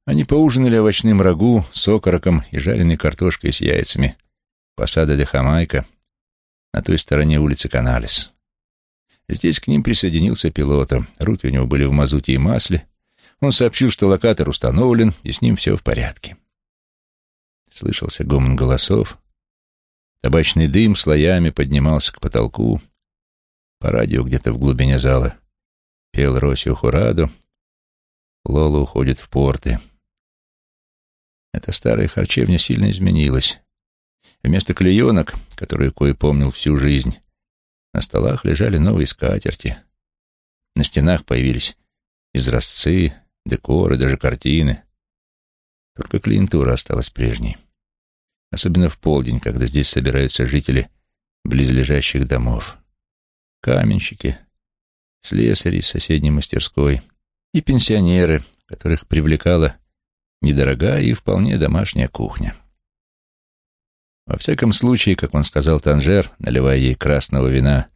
Они поужинали овощным рагу с окороком и жареной картошкой с яйцами посада де Хамайка на той стороне улицы Каналес. Здесь к ним присоединился пилота. Руки у него были в мазуте и масле. Он сообщил, что локатор установлен, и с ним все в порядке. Слышался гомон голосов. Табачный дым слоями поднимался к потолку. По радио где-то в глубине зала пел Росио Хурадо. Лола уходит в порты. Эта старая харчевня сильно изменилась. Вместо клеенок, которые Кой помнил всю жизнь, на столах лежали новые скатерти. На стенах появились изразцы, декоры, даже картины. Только клиентура осталась прежней. Особенно в полдень, когда здесь собираются жители близлежащих домов. Каменщики, слесари из соседней мастерской и пенсионеры, которых привлекала недорогая и вполне домашняя кухня. Во всяком случае, как он сказал Танжер, наливая ей красного вина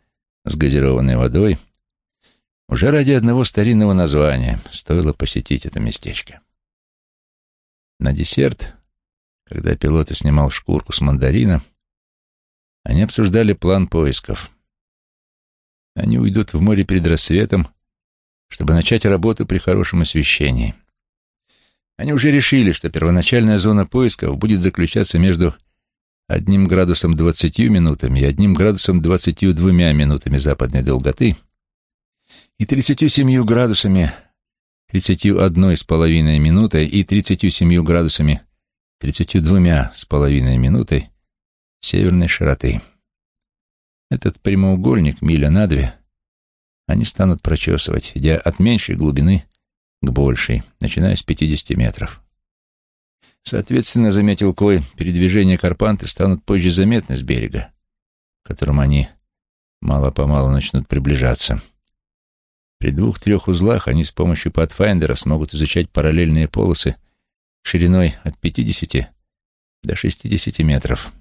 с газированной водой, уже ради одного старинного названия стоило посетить это местечко. На десерт, когда пилот снимал шкурку с мандарина, они обсуждали план поисков. Они уйдут в море перед рассветом, чтобы начать работу при хорошем освещении — они уже решили, что первоначальная зона поисков будет заключаться между одним градусом двадцатью минутами и одним градусом двадцатью двумя минутами западной долготы и тридцатью семью градусами тридцатью одной с половиной минутой и тридцатью семью градусами тридцатью двумя с половиной минутой северной широты. Этот прямоугольник миля на две они станут прочесывать, идя от меньшей глубины к большей, начиная с 50 метров. Соответственно, заметил Кой, передвижения Карпанты станут позже заметны с берега, к которому они мало-помалу начнут приближаться. При двух-трех узлах они с помощью Pathfinder смогут изучать параллельные полосы шириной от 50 до 60 метров.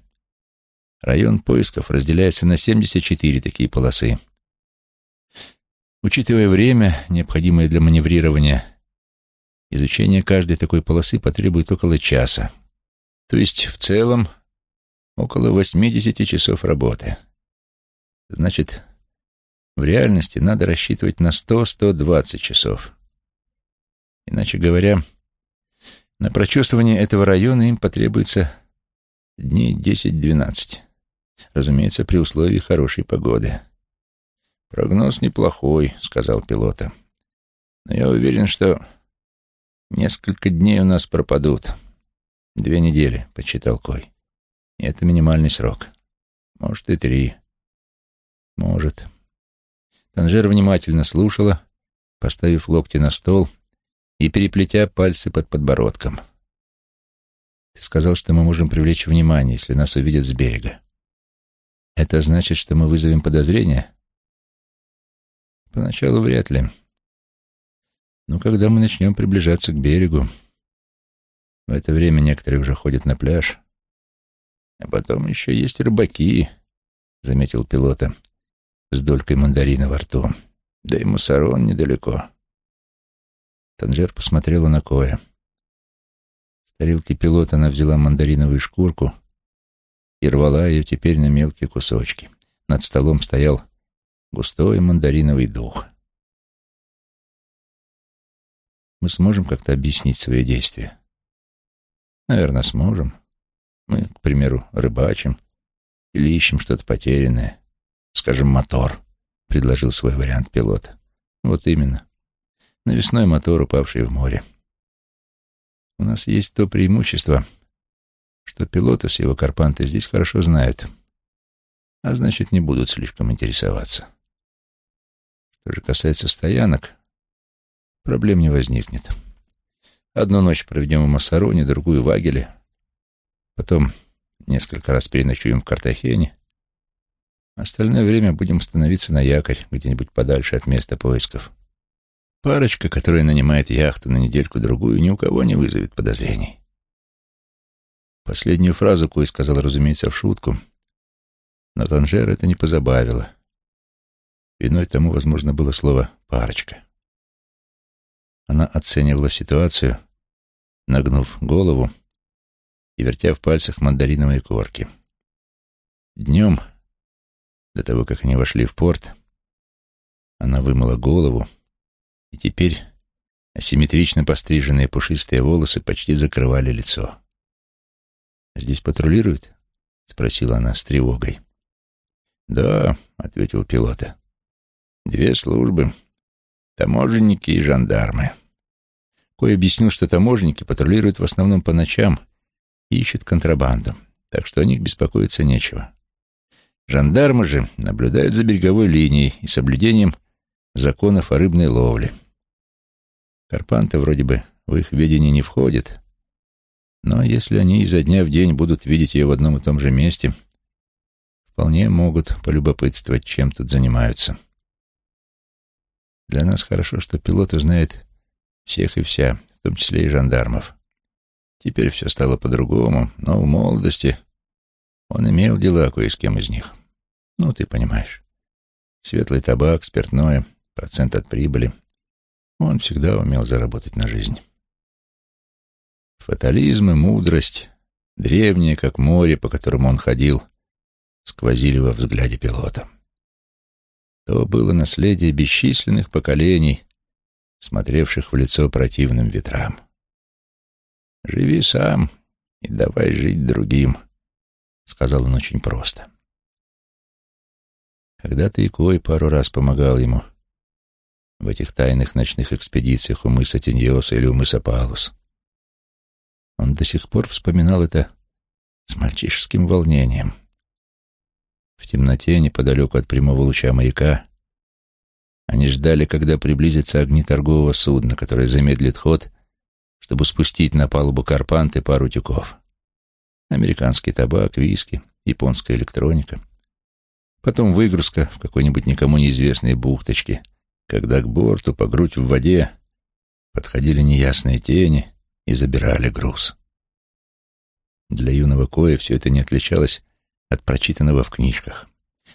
Район поисков разделяется на 74 такие полосы. Учитывая время, необходимое для маневрирования, изучение каждой такой полосы потребует около часа. То есть в целом около 80 часов работы. Значит, в реальности надо рассчитывать на 100-120 часов. Иначе говоря, на прочесывание этого района им потребуется дней 10-12. Разумеется, при условии хорошей погоды. «Прогноз неплохой», — сказал пилота. «Но я уверен, что несколько дней у нас пропадут. Две недели», — подсчитал Кой. И это минимальный срок. Может, и три. Может. Танжер внимательно слушала, поставив локти на стол и переплетя пальцы под подбородком. «Ты сказал, что мы можем привлечь внимание, если нас увидят с берега. Это значит, что мы вызовем подозрения?» Поначалу вряд ли. Но когда мы начнем приближаться к берегу, в это время некоторые уже ходят на пляж. А потом еще есть рыбаки, — заметил пилота с долькой мандарина во рту. Да и Муссарон недалеко. Танжер посмотрела на Коя. С тарелки пилота она взяла мандариновую шкурку и рвала ее теперь на мелкие кусочки. Над столом стоял густой мандариновый дух. Мы сможем как-то объяснить свои действия? Наверное, сможем. Мы, к примеру, рыбачим или ищем что-то потерянное. Скажем, мотор, — предложил свой вариант пилота. Вот именно. Навесной мотор, упавший в море. У нас есть то преимущество, что пилоты с его карпанты здесь хорошо знают, а значит, не будут слишком интересоваться. Что же касается стоянок, проблем не возникнет. Одну ночь проведем в Массароне, другую в Агеле, потом несколько раз переночуем в Картахене, остальное время будем становиться на якорь где-нибудь подальше от места поисков. Парочка, которая нанимает яхту на недельку-другую, ни у кого не вызовет подозрений. Последнюю фразу Кой сказал, разумеется, в шутку, но Танжер это не позабавило. Виной тому, возможно, было слово «парочка». Она оценивала ситуацию, нагнув голову и вертя в пальцах мандариновые корки. Днем, до того, как они вошли в порт, она вымыла голову, и теперь асимметрично постриженные пушистые волосы почти закрывали лицо. «Здесь патрулируют?» — спросила она с тревогой. «Да», — ответил пилота. «Две службы. Таможенники и жандармы». Кой объяснил, что таможенники патрулируют в основном по ночам и ищут контрабанду, так что о них беспокоиться нечего. Жандармы же наблюдают за береговой линией и соблюдением законов о рыбной ловле. Карпанты вроде бы в их ведение не входят, но если они изо дня в день будут видеть ее в одном и том же месте, вполне могут полюбопытствовать, чем тут занимаются. Для нас хорошо, что пилот узнает всех и вся, в том числе и жандармов. Теперь все стало по-другому, но в молодости он имел дела кое с кем из них. Ну, ты понимаешь. Светлый табак, спиртное, процент от прибыли. Он всегда умел заработать на жизнь. Фатализм и мудрость, древние, как море, по которому он ходил, сквозили во взгляде пилота. То было наследие бесчисленных поколений, смотревших в лицо противным ветрам. «Живи сам и давай жить другим», — сказал он очень просто. Когда-то Икой пару раз помогал ему в этих тайных ночных экспедициях у мыса Тиньоса или у мыса Палус. Он до сих пор вспоминал это с мальчишеским волнением. В темноте, неподалеку от прямого луча маяка, они ждали, когда приблизятся огни торгового судна, которое замедлит ход, чтобы спустить на палубу карпанты пару тюков. Американский табак, виски, японская электроника. Потом выгрузка в какой-нибудь никому неизвестной бухточке, когда к борту по грудь в воде подходили неясные тени и забирали груз. Для юного Коя все это не отличалось от прочитанного в книжках.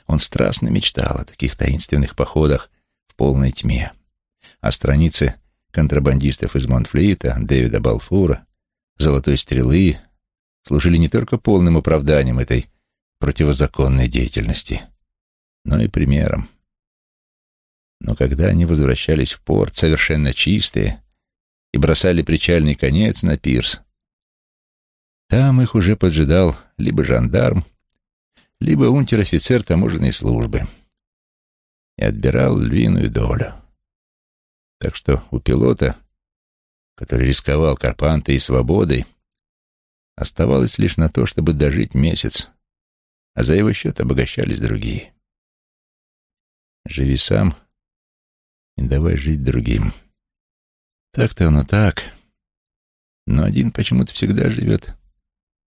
Он страстно мечтал о таких таинственных походах в полной тьме. А страницы контрабандистов из Монфлита, Дэвида Балфура, Золотой Стрелы служили не только полным оправданием этой противозаконной деятельности, но и примером. Но когда они возвращались в порт, совершенно чистые, и бросали причальный конец на пирс, там их уже поджидал либо жандарм, либо унтер-офицер таможенной службы — и отбирал львиную долю. Так что у пилота, который рисковал Карпантой и свободой, оставалось лишь на то, чтобы дожить месяц, а за его счет обогащались другие. Живи сам и давай жить другим. Так-то оно так, но один почему-то всегда живет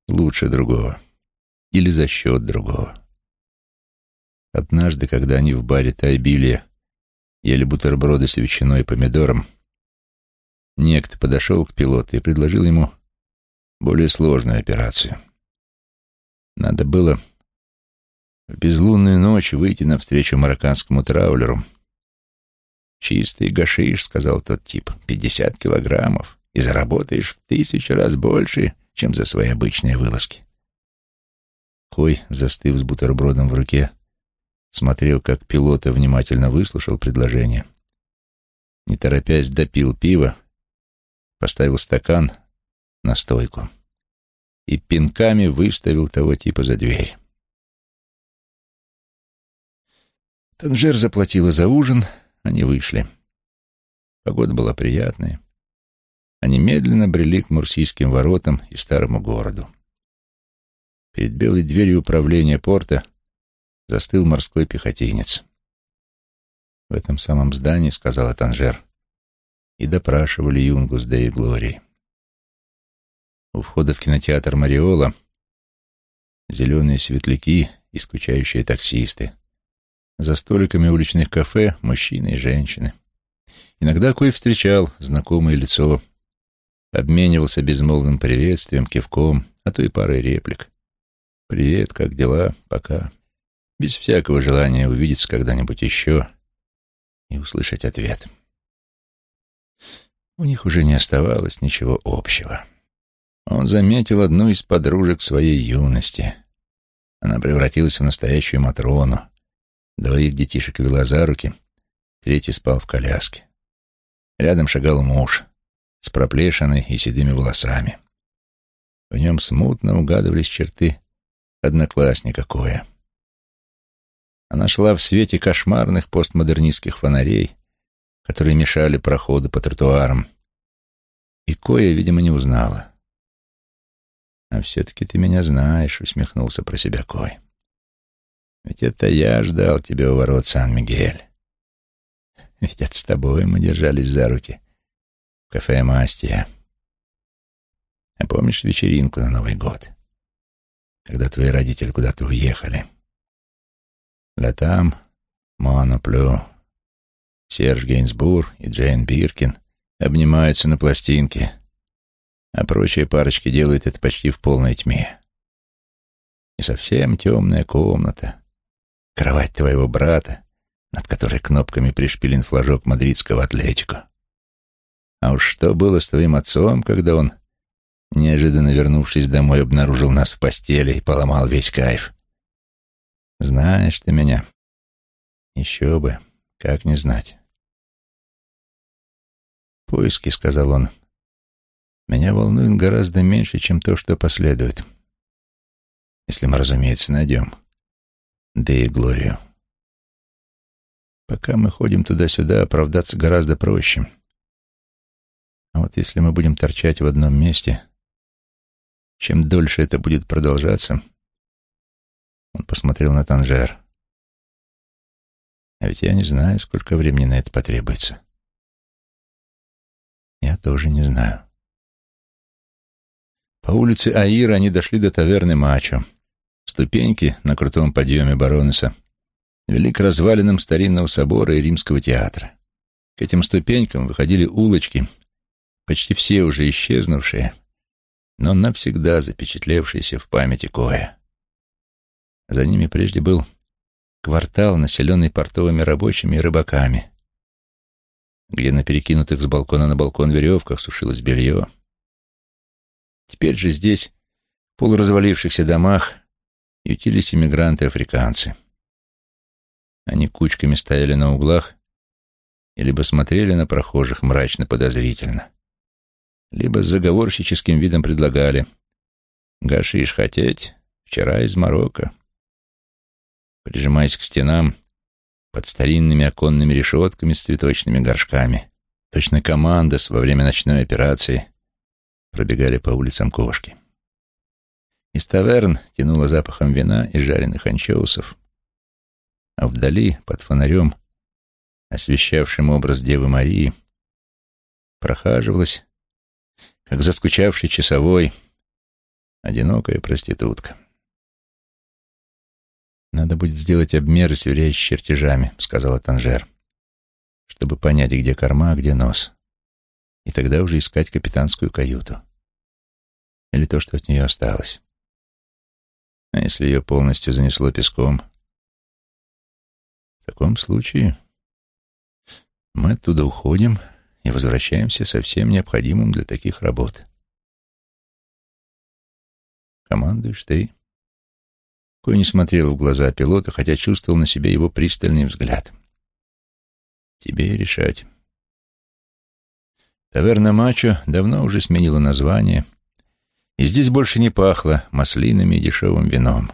лучше другого или за счет другого. Однажды, когда они в баре Тайбилия ели бутерброды с ветчиной и помидором, некто подошел к пилоту и предложил ему более сложную операцию. Надо было в безлунную ночь выйти навстречу марокканскому траулеру «Чистый гашиш», — сказал тот тип, — «пятьдесят килограммов, и заработаешь в тысячу раз больше, чем за свои обычные вылазки». Кой, застыв с бутербродом в руке, смотрел, как пилота внимательно выслушал предложение. Не торопясь, допил пиво, поставил стакан на стойку и пинками выставил того типа за дверь. Танжер заплатила за ужин, они вышли. Погода была приятная. Они медленно брели к Мурсийским воротам и старому городу. Перед белой дверью управления порта застыл морской пехотинец. В этом самом здании, сказала Танжер, и допрашивали Юнгу с Деи Глории. У входа в кинотеатр Мариола зеленые светляки и скучающие таксисты. За столиками уличных кафе мужчины и женщины. Иногда кое встречал знакомое лицо, обменивался безмолвным приветствием, кивком, а то и парой реплик. «Привет, как дела? Пока». Без всякого желания увидеться когда-нибудь еще и услышать ответ. У них уже не оставалось ничего общего. Он заметил одну из подружек своей юности. Она превратилась в настоящую Матрону, Двоих детишек вела за руки, третий спал в коляске. Рядом шагал муж с проплешиной и седыми волосами. В нем смутно угадывались черты одноклассника Коя. Она шла в свете кошмарных постмодернистских фонарей, которые мешали проходу по тротуарам. И Коя, видимо, не узнала. «А все-таки ты меня знаешь», — усмехнулся про себя Кой. Ведь это я ждал тебя у ворот Сан-Мигель. Ведь это с тобой мы держались за руки в кафе Мастия. А помнишь вечеринку на Новый год, когда твои родители куда-то уехали? Латам, Моноплю, Серж Гейнсбур и Джейн Биркин обнимаются на пластинке, а прочие парочки делают это почти в полной тьме. И совсем темная комната — Кровать твоего брата, над которой кнопками пришпилен флажок мадридского атлетико. А уж что было с твоим отцом, когда он, неожиданно вернувшись домой, обнаружил нас в постели и поломал весь кайф? Знаешь ты меня. Еще бы, как не знать. «Поиски», — сказал он, — «меня волнуют гораздо меньше, чем то, что последует. Если мы, разумеется, найдем да и Глорию. Пока мы ходим туда-сюда, оправдаться гораздо проще. А вот если мы будем торчать в одном месте, чем дольше это будет продолжаться... Он посмотрел на Танжер. А ведь я не знаю, сколько времени на это потребуется. Я тоже не знаю. По улице Аира они дошли до таверны Мачо. Ступеньки на крутом подъеме Баронеса вели к развалинам старинного собора и римского театра. К этим ступенькам выходили улочки, почти все уже исчезнувшие, но навсегда запечатлевшиеся в памяти Коя. За ними прежде был квартал, населенный портовыми рабочими и рыбаками, где на перекинутых с балкона на балкон веревках сушилось белье. Теперь же здесь, в полуразвалившихся домах, ютились иммигранты-африканцы. Они кучками стояли на углах и либо смотрели на прохожих мрачно-подозрительно, либо с заговорщическим видом предлагали «Гашиш хотеть? Вчера из Марокко». Прижимаясь к стенам, под старинными оконными решетками с цветочными горшками, точно команда во время ночной операции, пробегали по улицам кошки. Из таверн тянуло запахом вина и жареных анчоусов, а вдали, под фонарем, освещавшим образ Девы Марии, прохаживалась, как заскучавший часовой, одинокая проститутка. «Надо будет сделать обмеры, сверяясь с чертежами», — сказала Танжер, «чтобы понять, где корма, а где нос, и тогда уже искать капитанскую каюту. Или то, что от нее осталось». А если ее полностью занесло песком? В таком случае Мы оттуда уходим и возвращаемся со всем необходимым для таких работ. Командуешь ты. Кой не смотрел в глаза пилота, хотя чувствовал на себе его пристальный взгляд. Тебе решать. Таверна Мачо давно уже сменила название, и здесь больше не пахло маслинами и дешевым вином.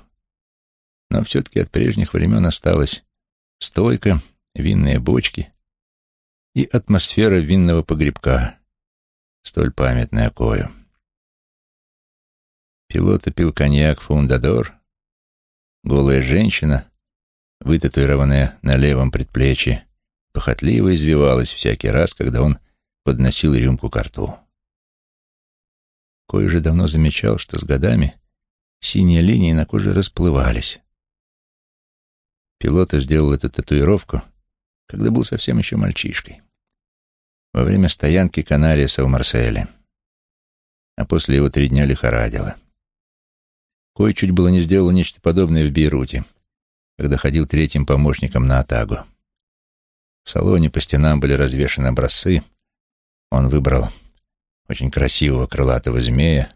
Но все-таки от прежних времен осталась стойка, винные бочки и атмосфера винного погребка, столь памятная Кою. Пилот пил коньяк «Фундадор», голая женщина, вытатуированная на левом предплечье, похотливо извивалась всякий раз, когда он подносил рюмку к рту. Кой уже давно замечал, что с годами синие линии на коже расплывались. Пилота сделал эту татуировку, когда был совсем еще мальчишкой, во время стоянки Канариеса в Марселе, а после его три дня лихорадило. Кой чуть было не сделал нечто подобное в Бейруте, когда ходил третьим помощником на Атагу. В салоне по стенам были развешаны образцы. Он выбрал очень красивого крылатого змея,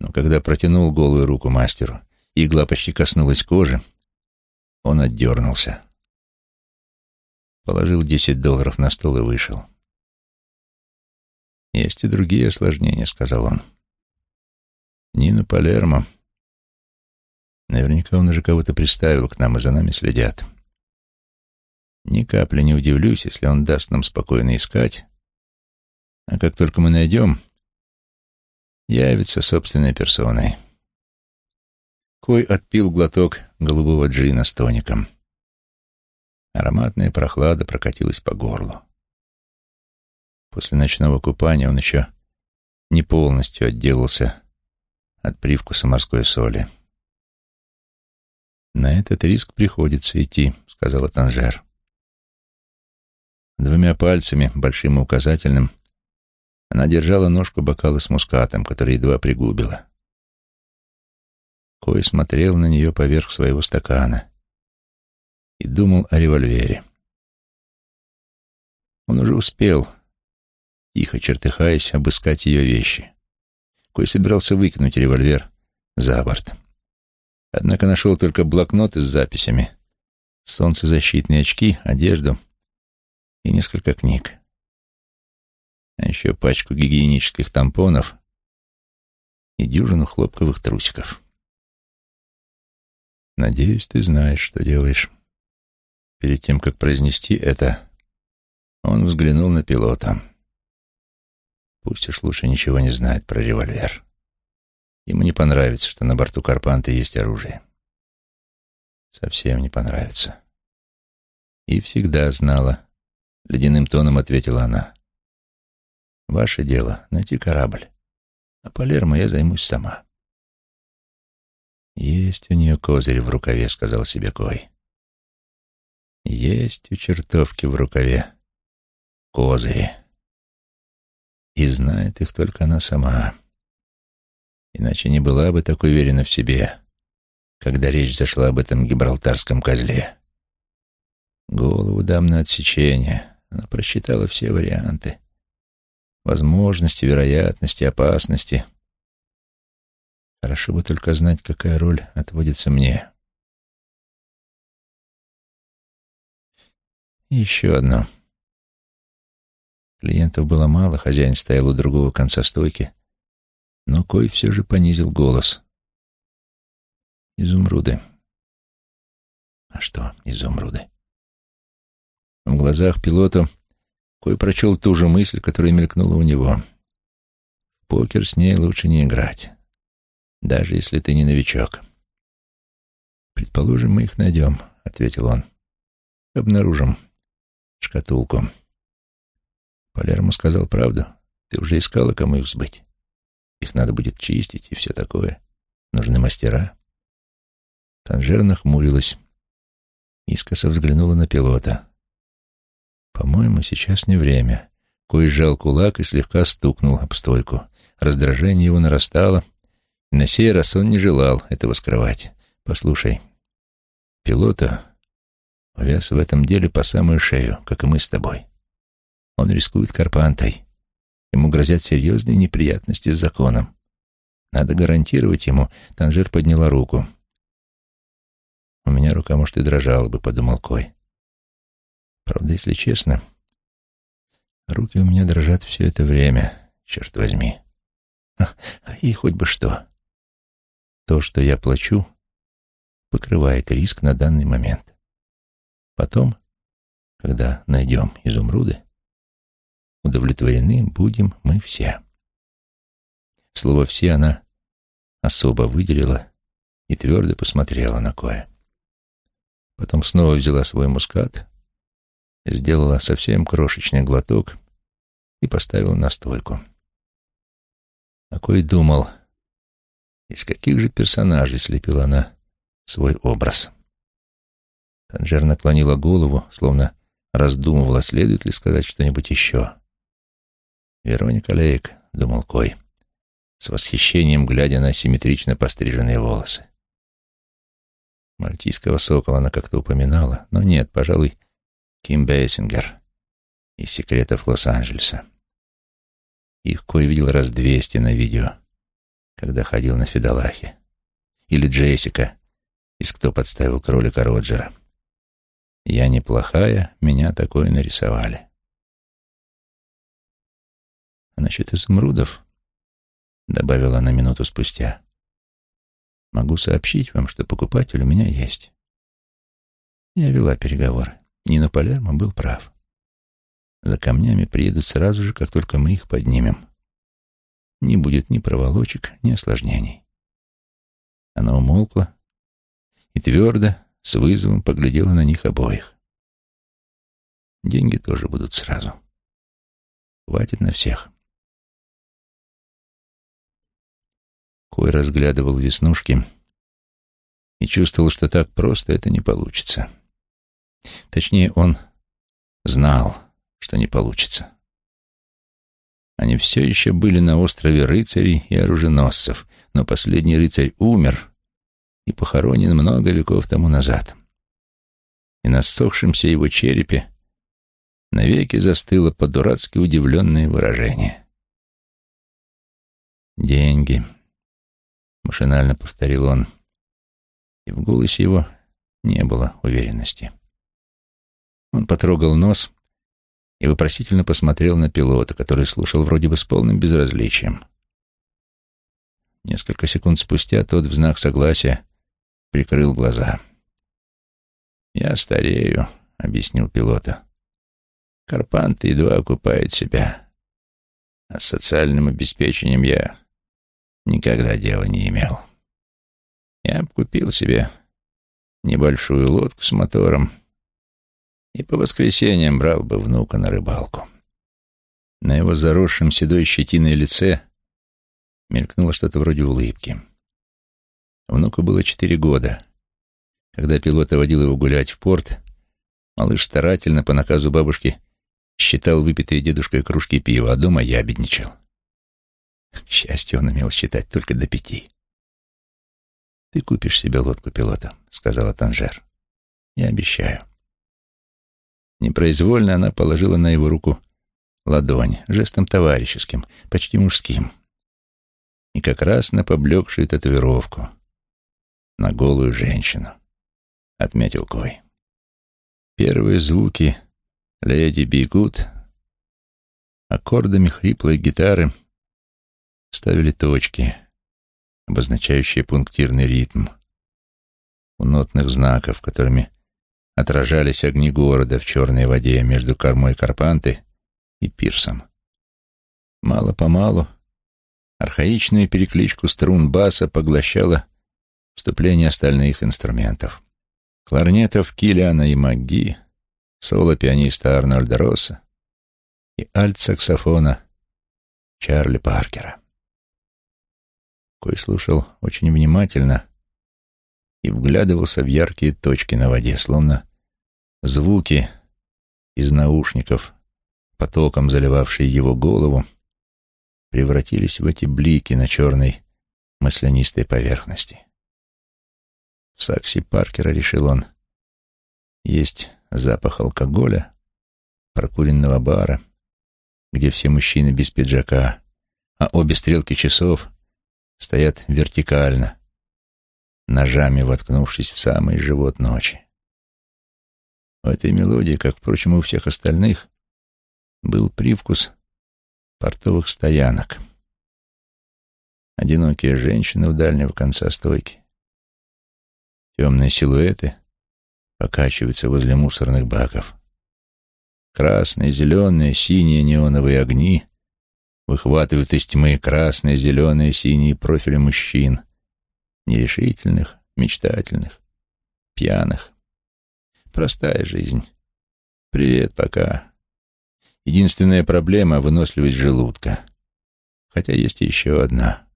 но когда протянул голую руку мастеру, игла почти коснулась кожи, он отдернулся. Положил десять долларов на стол и вышел. «Есть и другие осложнения», — сказал он. «Нина Палермо Наверняка он уже кого-то приставил к нам, и за нами следят. Ни капли не удивлюсь, если он даст нам спокойно искать, а как только мы найдем, явится собственной персоной. Кой отпил глоток голубого джина с тоником. Ароматная прохлада прокатилась по горлу. После ночного купания он еще не полностью отделался от привкуса морской соли. «На этот риск приходится идти», — сказала Танжер. Двумя пальцами, большим и указательным, она держала ножку бокала с мускатом, который едва пригубила. Кой смотрел на нее поверх своего стакана думал о револьвере. Он уже успел, тихо чертыхаясь, обыскать ее вещи. Кой собирался выкинуть револьвер за борт. Однако нашел только блокноты с записями, солнцезащитные очки, одежду и несколько книг. А еще пачку гигиенических тампонов и дюжину хлопковых трусиков. «Надеюсь, ты знаешь, что делаешь». Перед тем, как произнести это, он взглянул на пилота. Пусть уж лучше ничего не знает про револьвер. Ему не понравится, что на борту Карпанта есть оружие. Совсем не понравится. И всегда знала, — ледяным тоном ответила она. Ваше дело — найти корабль, а Палермо я займусь сама. Есть у нее козырь в рукаве, — сказал себе Кой. Есть у чертовки в рукаве козыри. И знает их только она сама иначе не была бы так уверена в себе, когда речь зашла об этом гибралтарском козле. Голову дам на отсечение. Она просчитала все варианты. Возможности, вероятности, опасности. Хорошо бы только знать, какая роль отводится мне. Еще одно. Клиентов было мало, хозяин стоял у другого конца стойки, но Кой все же понизил голос. «Изумруды». «А что изумруды?» В глазах пилота Кой прочел ту же мысль, которая мелькнула у него. покер с ней лучше не играть, даже если ты не новичок». «Предположим, мы их найдем», — ответил он. «Обнаружим шкатулку». Палермо сказал правду. Ты уже искала, кому их сбыть? Их надо будет чистить и все такое. Нужны мастера. Танжер нахмурилась. Искоса взглянула на пилота. «По-моему, сейчас не время». Кой сжал кулак и слегка стукнул об стойку. Раздражение его нарастало. На сей раз он не желал этого скрывать. «Послушай, пилота увяз в этом деле по самую шею, как и мы с тобой. Он рискует Карпантой. Ему грозят серьезные неприятности с законом. Надо гарантировать ему. Танжер подняла руку. «У меня рука, может, и дрожала бы», — подумал Кой. Правда, если честно, руки у меня дрожат все это время, черт возьми. А ей хоть бы что. То, что я плачу, покрывает риск на данный момент. Потом, когда найдем изумруды, удовлетворены будем мы все. Слово «все» она особо выделила и твердо посмотрела на Коя. Потом снова взяла свой мускат, сделала совсем крошечный глоток и поставила на стойку. А Кой думал, из каких же персонажей слепила она свой образ. Танжер наклонила голову, словно раздумывала, следует ли сказать что-нибудь еще. «Вероника Лейк», — думал Кой, с восхищением глядя на симметрично постриженные волосы. Мальтийского сокола она как-то упоминала, но нет, пожалуй, Ким Бейсингер из «Секретов Лос-Анджелеса». Их Кой видел раз двести на видео, когда ходил на Фидалахе. Или Джессика из «Кто подставил кролика Роджера». Я неплохая, меня такое нарисовали. А насчет изумрудов, добавила она минуту спустя, могу сообщить вам, что покупатель у меня есть. Я вела переговоры. Нина Палермо был прав. За камнями приедут сразу же, как только мы их поднимем. Не будет ни проволочек, ни осложнений. Она умолкла и твердо, с вызовом поглядела на них обоих. Деньги тоже будут сразу. Хватит на всех. Кой разглядывал веснушки и чувствовал, что так просто это не получится. Точнее, он знал, что не получится. Они все еще были на острове рыцарей и оруженосцев, но последний рыцарь умер и похоронен много веков тому назад. И на ссохшемся его черепе навеки застыло по-дурацки удивленное выражение. «Деньги», — машинально повторил он, и в голосе его не было уверенности. Он потрогал нос и вопросительно посмотрел на пилота, который слушал вроде бы с полным безразличием. Несколько секунд спустя тот в знак согласия прикрыл глаза. «Я старею», — объяснил пилота. «Карпант едва окупает себя, а с социальным обеспечением я никогда дела не имел. Я купил себе небольшую лодку с мотором, и по воскресеньям брал бы внука на рыбалку. На его заросшем седой щетиной лице мелькнуло что-то вроде улыбки. Внуку было четыре года. Когда пилот водил его гулять в порт, малыш старательно по наказу бабушки считал выпитые дедушкой кружки пива, а дома ябедничал. К счастью, он умел считать только до пяти. «Ты купишь себе лодку пилота», — сказала Танжер. «Я обещаю». Непроизвольно она положила на его руку ладонь, жестом товарищеским, почти мужским. И как раз на поблекшую татуировку, на голую женщину, отметил Кой. Первые звуки «Леди бегут», аккордами хриплой гитары ставили точки, обозначающие пунктирный ритм, у нотных знаков, которыми отражались огни города в черной воде между кормой Карпанты и пирсом. Мало-помалу архаичную перекличку струн баса поглощало вступление остальных инструментов. Кларнетов Киллиана и Магги, соло пианиста Арнольда Росса и альт-саксофона Чарли Паркера. Кой слушал очень внимательно и вглядывался в яркие точки на воде, словно звуки из наушников, потоком заливавшие его голову, превратились в эти блики на черной маслянистой поверхности. В саксе Паркера, решил он, есть запах алкоголя, прокуренного бара где все мужчины без пиджака, а обе стрелки часов стоят вертикально, ножами воткнувшись в самый живот ночи. В этой мелодии, как, впрочем, у всех остальных, был привкус портовых стоянок. Одинокие женщины у дальнего конца стойки. Темные силуэты покачиваются возле мусорных баков. Красные, зеленые, синие неоновые огни выхватывают из тьмы красные, зеленые, синие профили мужчин, нерешительных, мечтательных, пьяных. Простая жизнь. Привет, пока. Единственная проблема — выносливость желудка. Хотя есть еще одна.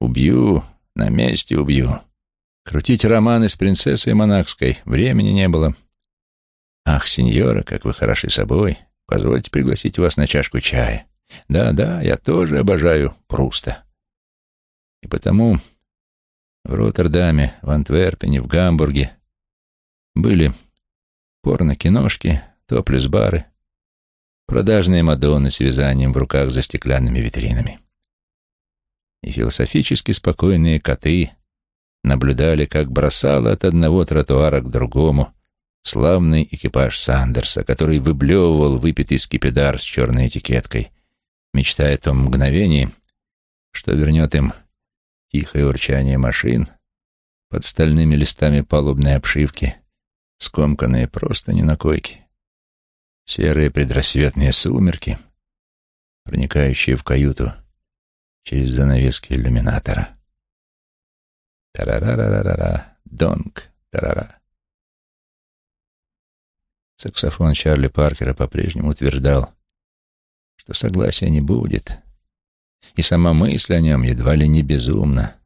Убью, на месте убью. Крутить романы с принцессой монахской времени не было. Ах, сеньора, как вы хороши собой. Позвольте пригласить вас на чашку чая. Да-да, я тоже обожаю Пруста. И потому в Роттердаме, в Антверпене, в Гамбурге были порно-киношки, топлес-бары, продажные Мадонны с вязанием в руках за стеклянными витринами. И философически спокойные коты наблюдали, как бросало от одного тротуара к другому славный экипаж Сандерса, который выблевывал выпитый скипидар с черной этикеткой, мечтая о том мгновении, что вернет им тихое урчание машин под стальными листами палубной обшивки, скомканные просто не на койке, серые предрассветные сумерки, проникающие в каюту через занавески иллюминатора. Тарарарарара, донг, тарара. Саксофон Чарли Паркера по-прежнему утверждал, что согласия не будет, и сама мысль о нем едва ли не безумна.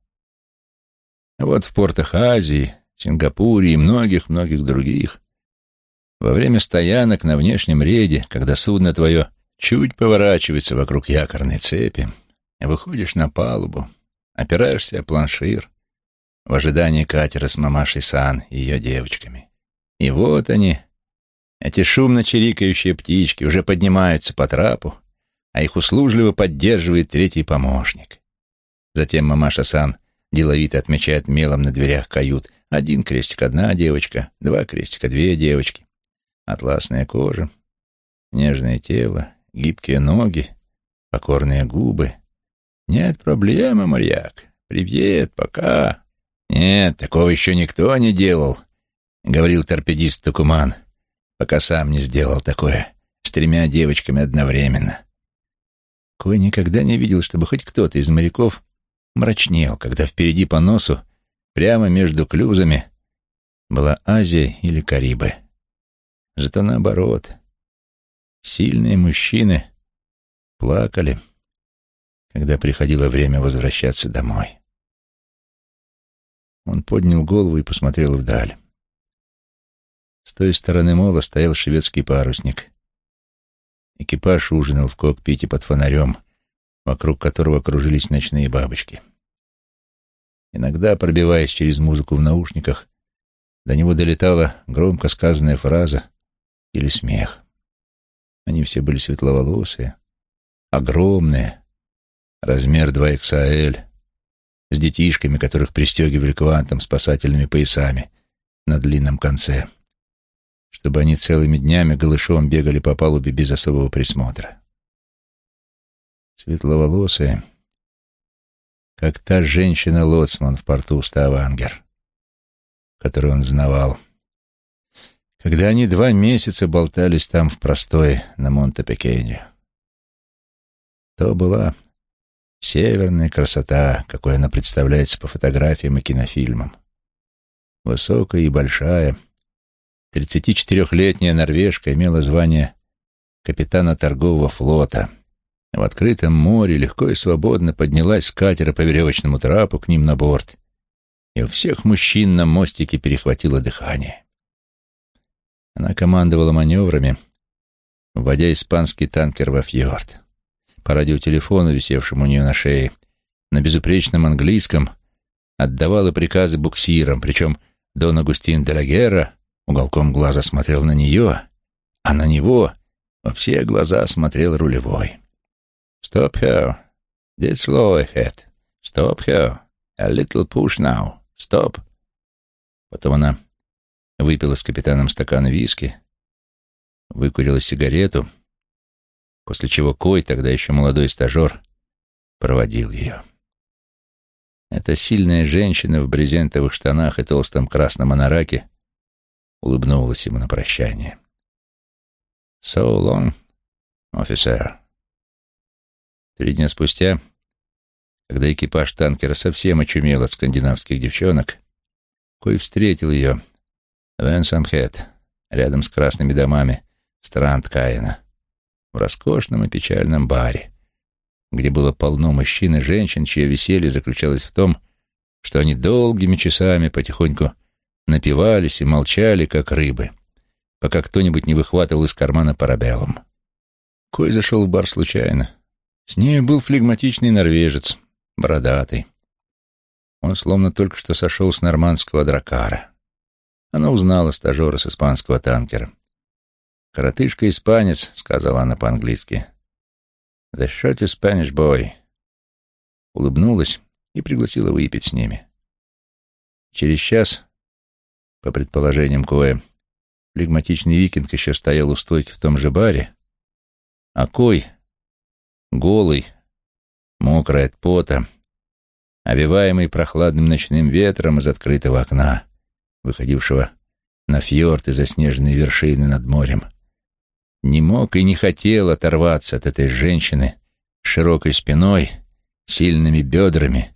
А вот в портах Азии, Сингапуре и многих-многих других, во время стоянок на внешнем рейде, когда судно твое чуть поворачивается вокруг якорной цепи, выходишь на палубу, опираешься о планшир в ожидании катера с мамашей Сан и ее девочками. И вот они, эти шумно чирикающие птички уже поднимаются по трапу, а их услужливо поддерживает третий помощник. Затем мамаша Сан деловито отмечает мелом на дверях кают один крестик — одна девочка, два крестика — две девочки. Атласная кожа, нежное тело, гибкие ноги, покорные губы. Нет проблемы, моряк. Привет, пока. Нет, такого еще никто не делал, — говорил торпедист Тукуман пока сам не сделал такое с тремя девочками одновременно. Кой никогда не видел, чтобы хоть кто-то из моряков мрачнел, когда впереди по носу, прямо между клюзами, была Азия или Карибы. Зато наоборот, сильные мужчины плакали, когда приходило время возвращаться домой. Он поднял голову и посмотрел вдаль. С той стороны мола стоял шведский парусник. Экипаж ужинал в кокпите под фонарем, вокруг которого кружились ночные бабочки. Иногда, пробиваясь через музыку в наушниках, до него долетала громко сказанная фраза или смех. Они все были светловолосые, огромные, размер 2XL, с детишками, которых пристегивали к вантам спасательными поясами на длинном конце чтобы они целыми днями голышом бегали по палубе без особого присмотра. Светловолосая, как та женщина-лоцман в порту Ставангер, которую он знавал, когда они два месяца болтались там в простой на Монте-Пекене. То была северная красота, какой она представляется по фотографиям и кинофильмам. Высокая и большая — 34-летняя норвежка имела звание капитана торгового флота. В открытом море легко и свободно поднялась с катера по веревочному трапу к ним на борт, и у всех мужчин на мостике перехватило дыхание. Она командовала маневрами, вводя испанский танкер во фьорд. По радиотелефону, висевшему у нее на шее, на безупречном английском, отдавала приказы буксирам, причем Дон Агустин де Уголком глаза смотрел на нее, а на него во все глаза смотрел рулевой. Stop here. Dead slow ahead. Stop here. A little push now. Stop. Потом она выпила с капитаном стакан виски, выкурила сигарету, после чего Кой, тогда еще молодой стажер, проводил ее. Эта сильная женщина в брезентовых штанах и толстом красном анараке улыбнулась ему на прощание. «So long, officer». Три дня спустя, когда экипаж танкера совсем очумел от скандинавских девчонок, Кой встретил ее в Энсамхед, рядом с красными домами Странд Каина, в роскошном и печальном баре, где было полно мужчин и женщин, чье веселье заключалось в том, что они долгими часами потихоньку напивались и молчали, как рыбы, пока кто-нибудь не выхватывал из кармана парабеллум. Кой зашел в бар случайно. С ней был флегматичный норвежец, бородатый. Он словно только что сошел с нормандского дракара. Она узнала стажера с испанского танкера. «Коротышка-испанец», — сказала она по-английски. «The shorty Spanish boy». Улыбнулась и пригласила выпить с ними. Через час, по предположениям Коэ, флегматичный викинг еще стоял у стойки в том же баре, а Кой, голый, мокрый от пота, овиваемый прохладным ночным ветром из открытого окна, выходившего на фьорд и заснеженные вершины над морем, не мог и не хотел оторваться от этой женщины широкой спиной, сильными бедрами,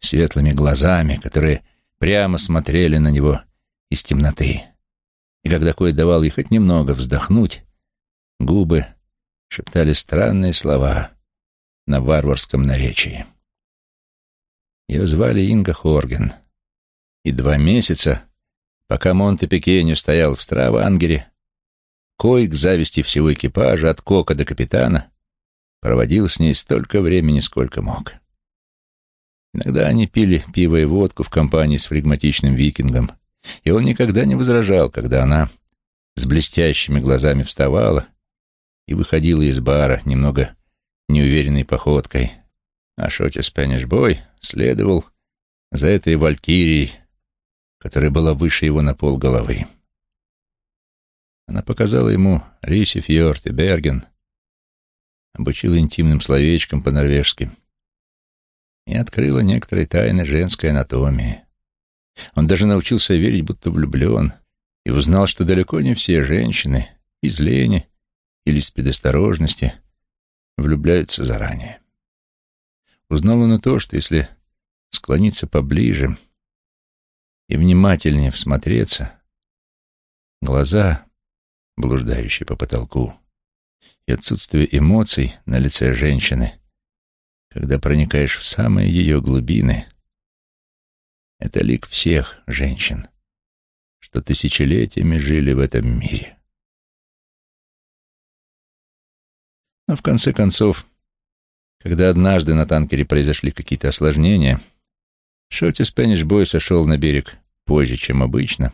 светлыми глазами, которые прямо смотрели на него из темноты. И когда Кой давал ей хоть немного вздохнуть, губы шептали странные слова на варварском наречии. Ее звали Инга Хорген. И два месяца, пока Монте-Пекеню стоял в Стравангере, Кой, к зависти всего экипажа, от кока до капитана, проводил с ней столько времени, сколько мог. Иногда они пили пиво и водку в компании с флегматичным викингом, и он никогда не возражал, когда она с блестящими глазами вставала и выходила из бара немного неуверенной походкой, а Шоти Спэниш Бой следовал за этой валькирией, которая была выше его на пол головы. Она показала ему Риси Фьорд и Берген, обучила интимным словечкам по-норвежски и открыла некоторые тайны женской анатомии. Он даже научился верить, будто влюблен, и узнал, что далеко не все женщины из лени или из предосторожности влюбляются заранее. Узнал он и то, что если склониться поближе и внимательнее всмотреться, глаза, блуждающие по потолку, и отсутствие эмоций на лице женщины, когда проникаешь в самые ее глубины, это лик всех женщин, что тысячелетиями жили в этом мире. Но в конце концов, когда однажды на танкере произошли какие-то осложнения, Шоти Спэниш Бой сошел на берег позже, чем обычно,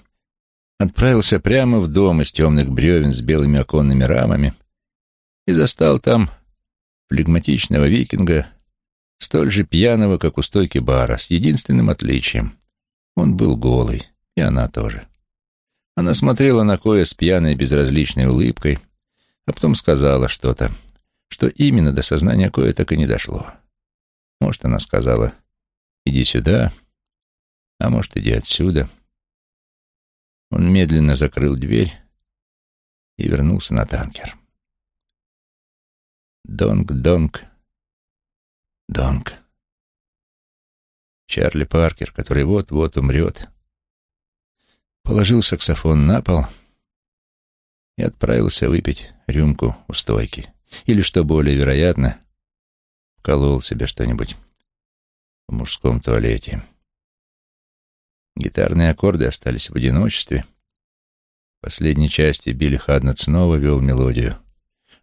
отправился прямо в дом из темных бревен с белыми оконными рамами и застал там флегматичного викинга, столь же пьяного, как у стойки бара, с единственным отличием. Он был голый, и она тоже. Она смотрела на Коя с пьяной безразличной улыбкой, а потом сказала что-то — что именно до сознания кое так и не дошло. Может, она сказала «иди сюда», а может, «иди отсюда». Он медленно закрыл дверь и вернулся на танкер. Донг, донг. Чарли Паркер, который вот-вот умрет, положил саксофон на пол и отправился выпить рюмку у стойки. Или, что более вероятно, вколол себе что-нибудь в мужском туалете. Гитарные аккорды остались в одиночестве. В последней части Билли Хаднет снова вел мелодию.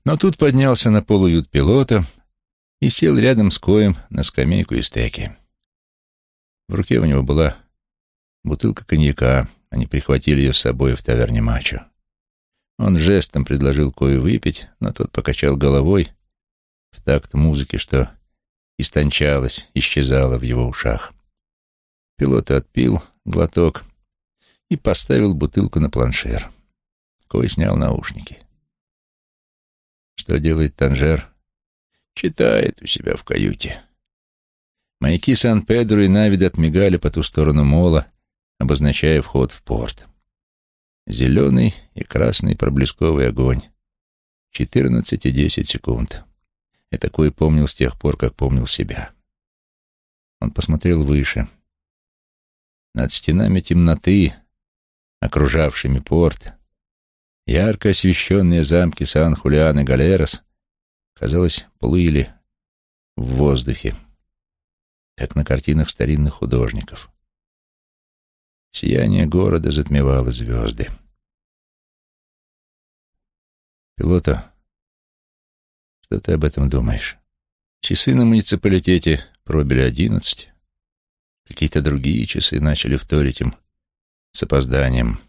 Но тут поднялся на полуют пилота и сел рядом с Коем на скамейку из стеки. В руке у него была бутылка коньяка, они прихватили ее с собой в таверне Мачо. Он жестом предложил Кою выпить, но тот покачал головой, в такт музыки, что истончалась, исчезала в его ушах. Пилот отпил глоток и поставил бутылку на планшер. Кой снял наушники. Что делает Танжер? Читает у себя в каюте. Маяки Сан-Педро и Навид мигали по ту сторону мола, обозначая вход в порт. Зеленый и красный проблесковый огонь. Четырнадцать и десять секунд. И такой помнил с тех пор, как помнил себя. Он посмотрел выше. Над стенами темноты, окружавшими порт, ярко освещенные замки Сан-Хулиан и Галерос, казалось, плыли в воздухе, как на картинах старинных художников. Сияние города затмевало звезды. Пилота, что ты об этом думаешь? Часы на муниципалитете пробили одиннадцать. Какие-то другие часы начали вторить им с опозданием.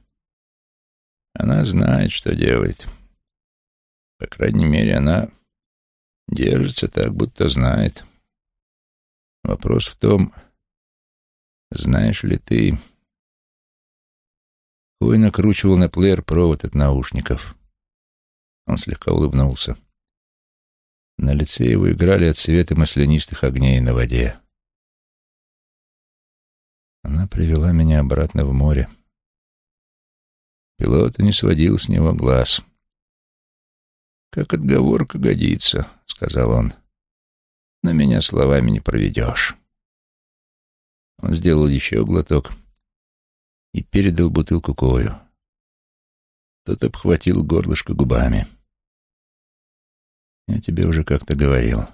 Она знает, что делает. По крайней мере, она держится так, будто знает. Вопрос в том, знаешь ли ты... Кой накручивал на плеер провод от наушников. Он слегка улыбнулся. На лице его играли отсветы маслянистых огней на воде. Она привела меня обратно в море. Пилот не сводил с него глаз. «Как отговорка годится», — сказал он. «На меня словами не проведешь». Он сделал еще глоток и передал бутылку Кою. Тот обхватил горлышко губами. Я тебе уже как-то говорил.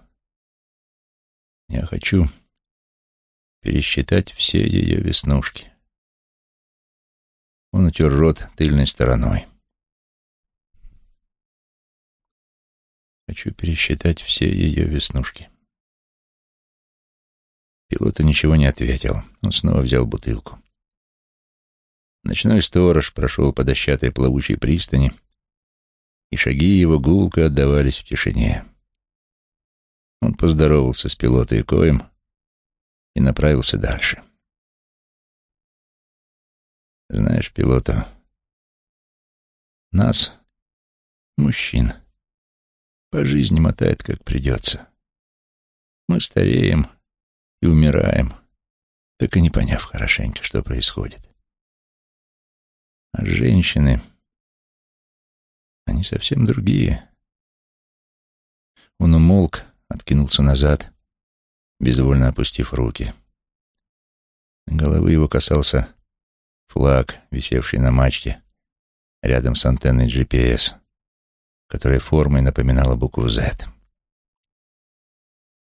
Я хочу пересчитать все ее веснушки. Он утер рот тыльной стороной. Хочу пересчитать все ее веснушки. Пилота ничего не ответил. Он снова взял бутылку. Ночной сторож прошел по дощатой плавучей пристани и шаги его гулко отдавались в тишине. Он поздоровался с пилотой Коем и направился дальше. Знаешь, пилота, нас, мужчин, по жизни мотает, как придется. Мы стареем и умираем, так и не поняв хорошенько, что происходит. А женщины... Они совсем другие. Он умолк, откинулся назад, безвольно опустив руки. Головы его касался флаг, висевший на мачте, рядом с антенной GPS, которая формой напоминала букву Z.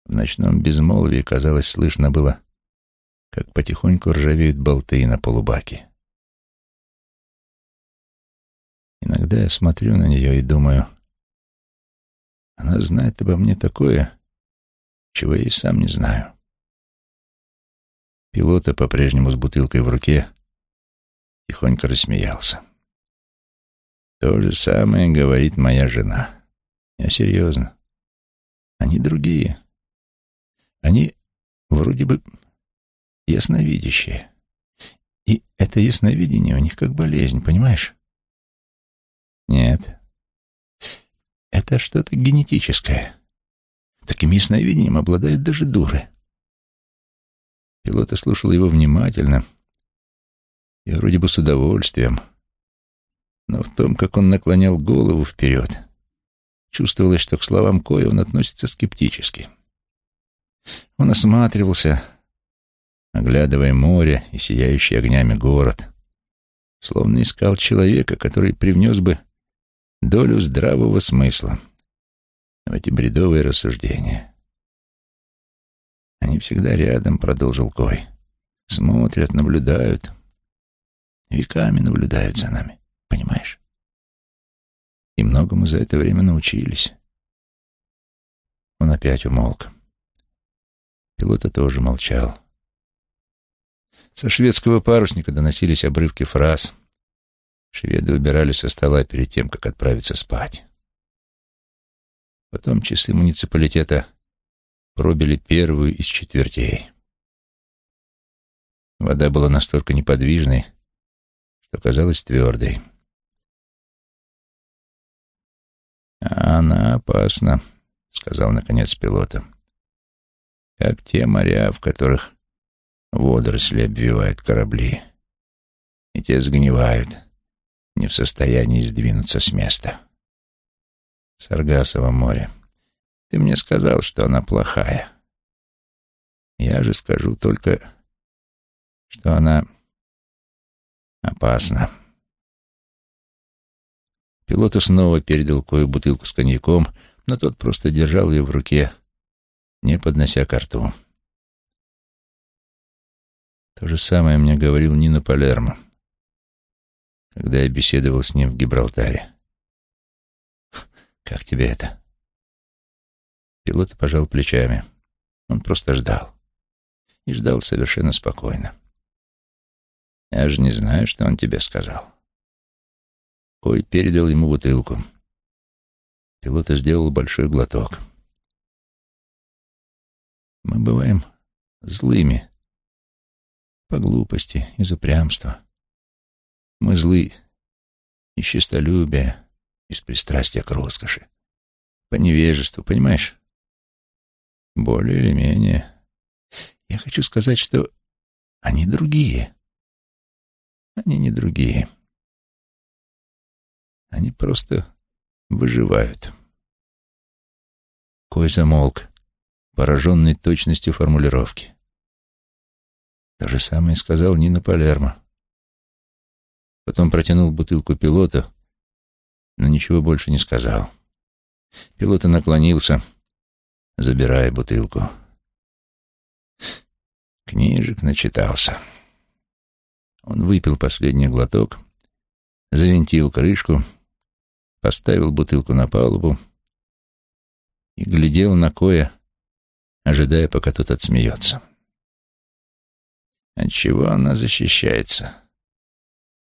В ночном безмолвии, казалось, слышно было, как потихоньку ржавеют болты на полубаке. Иногда я смотрю на нее и думаю, она знает обо мне такое, чего я и сам не знаю. Пилота, по-прежнему с бутылкой в руке, тихонько рассмеялся. То же самое говорит моя жена. Я серьезно. Они другие. Они вроде бы ясновидящие. И это ясновидение у них как болезнь, понимаешь? Нет. Это что-то генетическое. Таким ясновидением обладают даже дуры. Пилот слушал его внимательно и вроде бы с удовольствием. Но в том, как он наклонял голову вперед, чувствовалось, что к словам Коя он относится скептически. Он осматривался, оглядывая море и сияющий огнями город, словно искал человека, который привнес бы долю здравого смысла в эти бредовые рассуждения. Они всегда рядом, продолжил Кой. Смотрят, наблюдают. Веками наблюдают за нами, понимаешь? И многому за это время научились. Он опять умолк. Пилота тоже молчал. Со шведского парусника доносились обрывки фраз — Шведы убирали со стола перед тем, как отправиться спать. Потом часы муниципалитета пробили первую из четвертей. Вода была настолько неподвижной, что казалась твердой. «А «Она опасна», — сказал наконец пилота. «Как те моря, в которых водоросли обвивают корабли, и те сгнивают, не в состоянии сдвинуться с места. Саргасово море. Ты мне сказал, что она плохая. Я же скажу только, что она опасна. Пилоту снова передал кою бутылку с коньяком, но тот просто держал ее в руке, не поднося ко рту. То же самое мне говорил Нина Палермо, когда я беседовал с ним в Гибралтаре. «Как тебе это?» Пилот пожал плечами. Он просто ждал. И ждал совершенно спокойно. «Я же не знаю, что он тебе сказал». Кой передал ему бутылку. Пилот сделал большой глоток. Мы бываем злыми по глупости, из упрямства. Мы злы из честолюбия, из пристрастия к роскоши, по невежеству, понимаешь? Более или менее. Я хочу сказать, что они другие. Они не другие. Они просто выживают. Кой замолк, пораженный точностью формулировки. То же самое сказал Нина Палермо. Потом протянул бутылку пилота, но ничего больше не сказал. Пилот наклонился, забирая бутылку. Книжек начитался. Он выпил последний глоток, завинтил крышку, поставил бутылку на палубу и глядел на Коя, ожидая, пока тот отсмеется. От чего она защищается?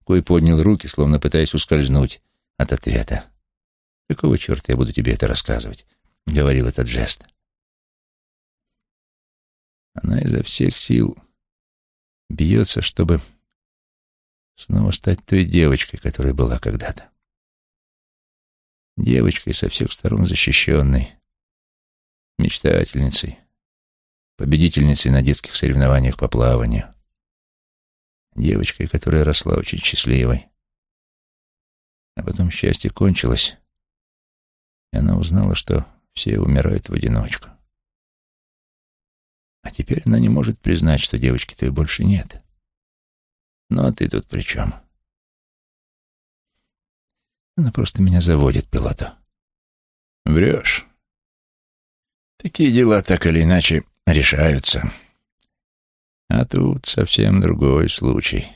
Кой поднял руки, словно пытаясь ускользнуть от ответа. «Какого черта я буду тебе это рассказывать?» — говорил этот жест. Она изо всех сил бьется, чтобы снова стать той девочкой, которой была когда-то. Девочкой со всех сторон защищенной, мечтательницей, победительницей на детских соревнованиях по плаванию, девочкой, которая росла очень счастливой. А потом счастье кончилось, и она узнала, что все умирают в одиночку. А теперь она не может признать, что девочки той больше нет. Ну, а ты тут при чем? Она просто меня заводит, пилота. Врешь. Такие дела так или иначе решаются. А тут совсем другой случай.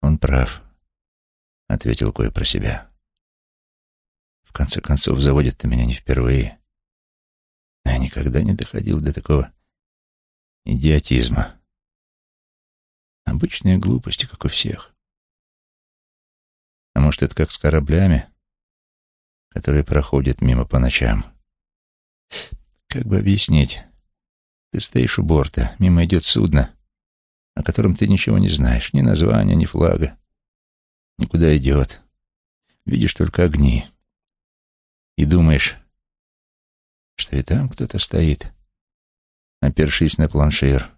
Он прав, — ответил Кой про себя. В конце концов, заводит-то меня не впервые. Я никогда не доходил до такого идиотизма. Обычные глупости, как у всех. А может, это как с кораблями, которые проходят мимо по ночам. Как бы объяснить? Ты стоишь у борта, мимо идет судно, о котором ты ничего не знаешь, ни названия, ни флага, никуда идет. Видишь только огни. И думаешь, что и там кто-то стоит, опершись на планшир,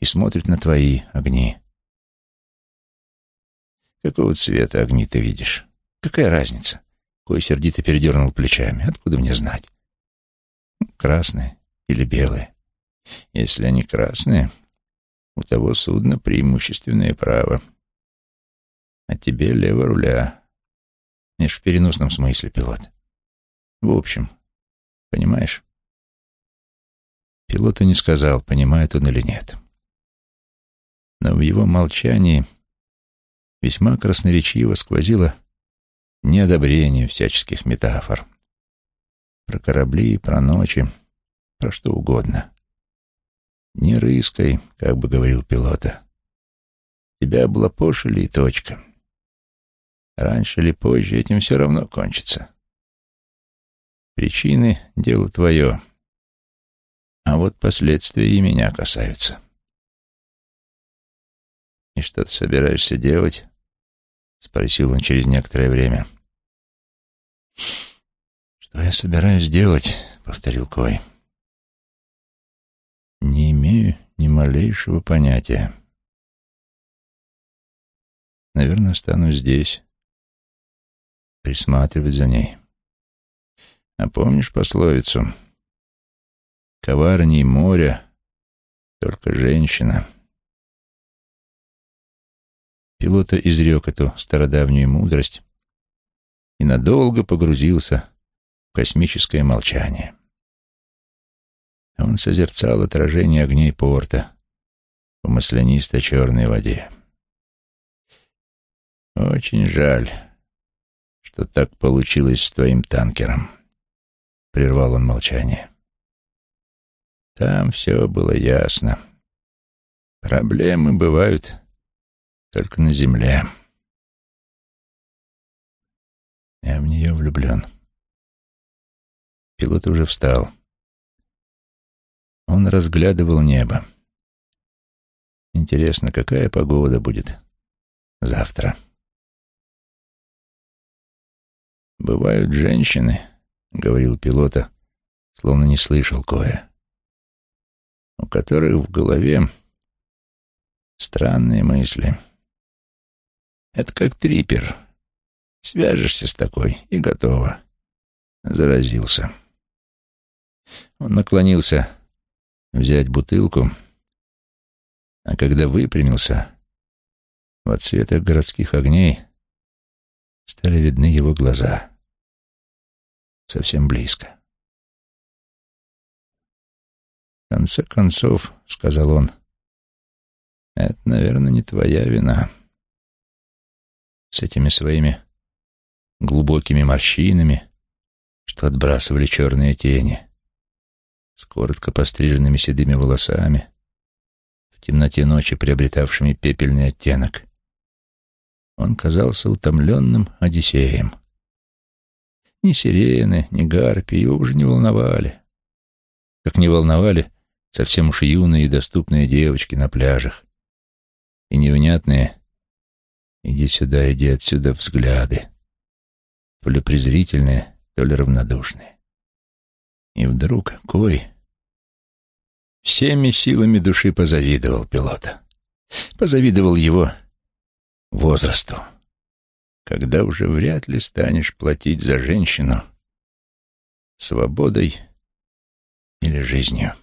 и смотрит на твои огни. Какого цвета огни ты видишь? Какая разница? Кой сердито передернул плечами. Откуда мне знать? Красные или белые? Если они красные, у того судна преимущественное право. А тебе лево руля. Лишь в переносном смысле, пилот. В общем, понимаешь? Пилоту не сказал, понимает он или нет. Но в его молчании весьма красноречиво сквозило неодобрение всяческих метафор. Про корабли, про ночи, про что угодно. Не рыскай, как бы говорил пилота. Тебя облапошили и точка. Раньше или позже этим все равно кончится. Причины — дело твое, а вот последствия и меня касаются. «И что ты собираешься делать?» — спросил он через некоторое время. «Что я собираюсь делать?» — повторил Кой. «Не имею ни малейшего понятия. Наверное, останусь здесь, присматривать за ней. А помнишь пословицу? Коварней моря, только женщина». Пилота изрек эту стародавнюю мудрость и надолго погрузился в космическое молчание. Он созерцал отражение огней порта в маслянисто-черной воде. «Очень жаль, что так получилось с твоим танкером», — прервал он молчание. «Там все было ясно. Проблемы бывают только на земле. Я в нее влюблен». Пилот уже встал. Он разглядывал небо. Интересно, какая погода будет завтра? «Бывают женщины», — говорил пилота, словно не слышал кое, у которых в голове странные мысли. Это как трипер. Свяжешься с такой, и готово. Заразился. Он наклонился взять бутылку, а когда выпрямился, в отсветах городских огней стали видны его глаза. Совсем близко. «В конце концов», — сказал он, — «это, наверное, не твоя вина». С этими своими глубокими морщинами, что отбрасывали черные тени, с коротко постриженными седыми волосами, в темноте ночи приобретавшими пепельный оттенок. Он казался утомленным Одиссеем. Ни сирены, ни гарпи его уже не волновали. Как не волновали совсем уж юные и доступные девочки на пляжах. И невнятные «иди сюда, иди отсюда» взгляды, то ли презрительные, то ли равнодушные. И вдруг Кой всеми силами души позавидовал пилота. Позавидовал его возрасту, когда уже вряд ли станешь платить за женщину свободой или жизнью.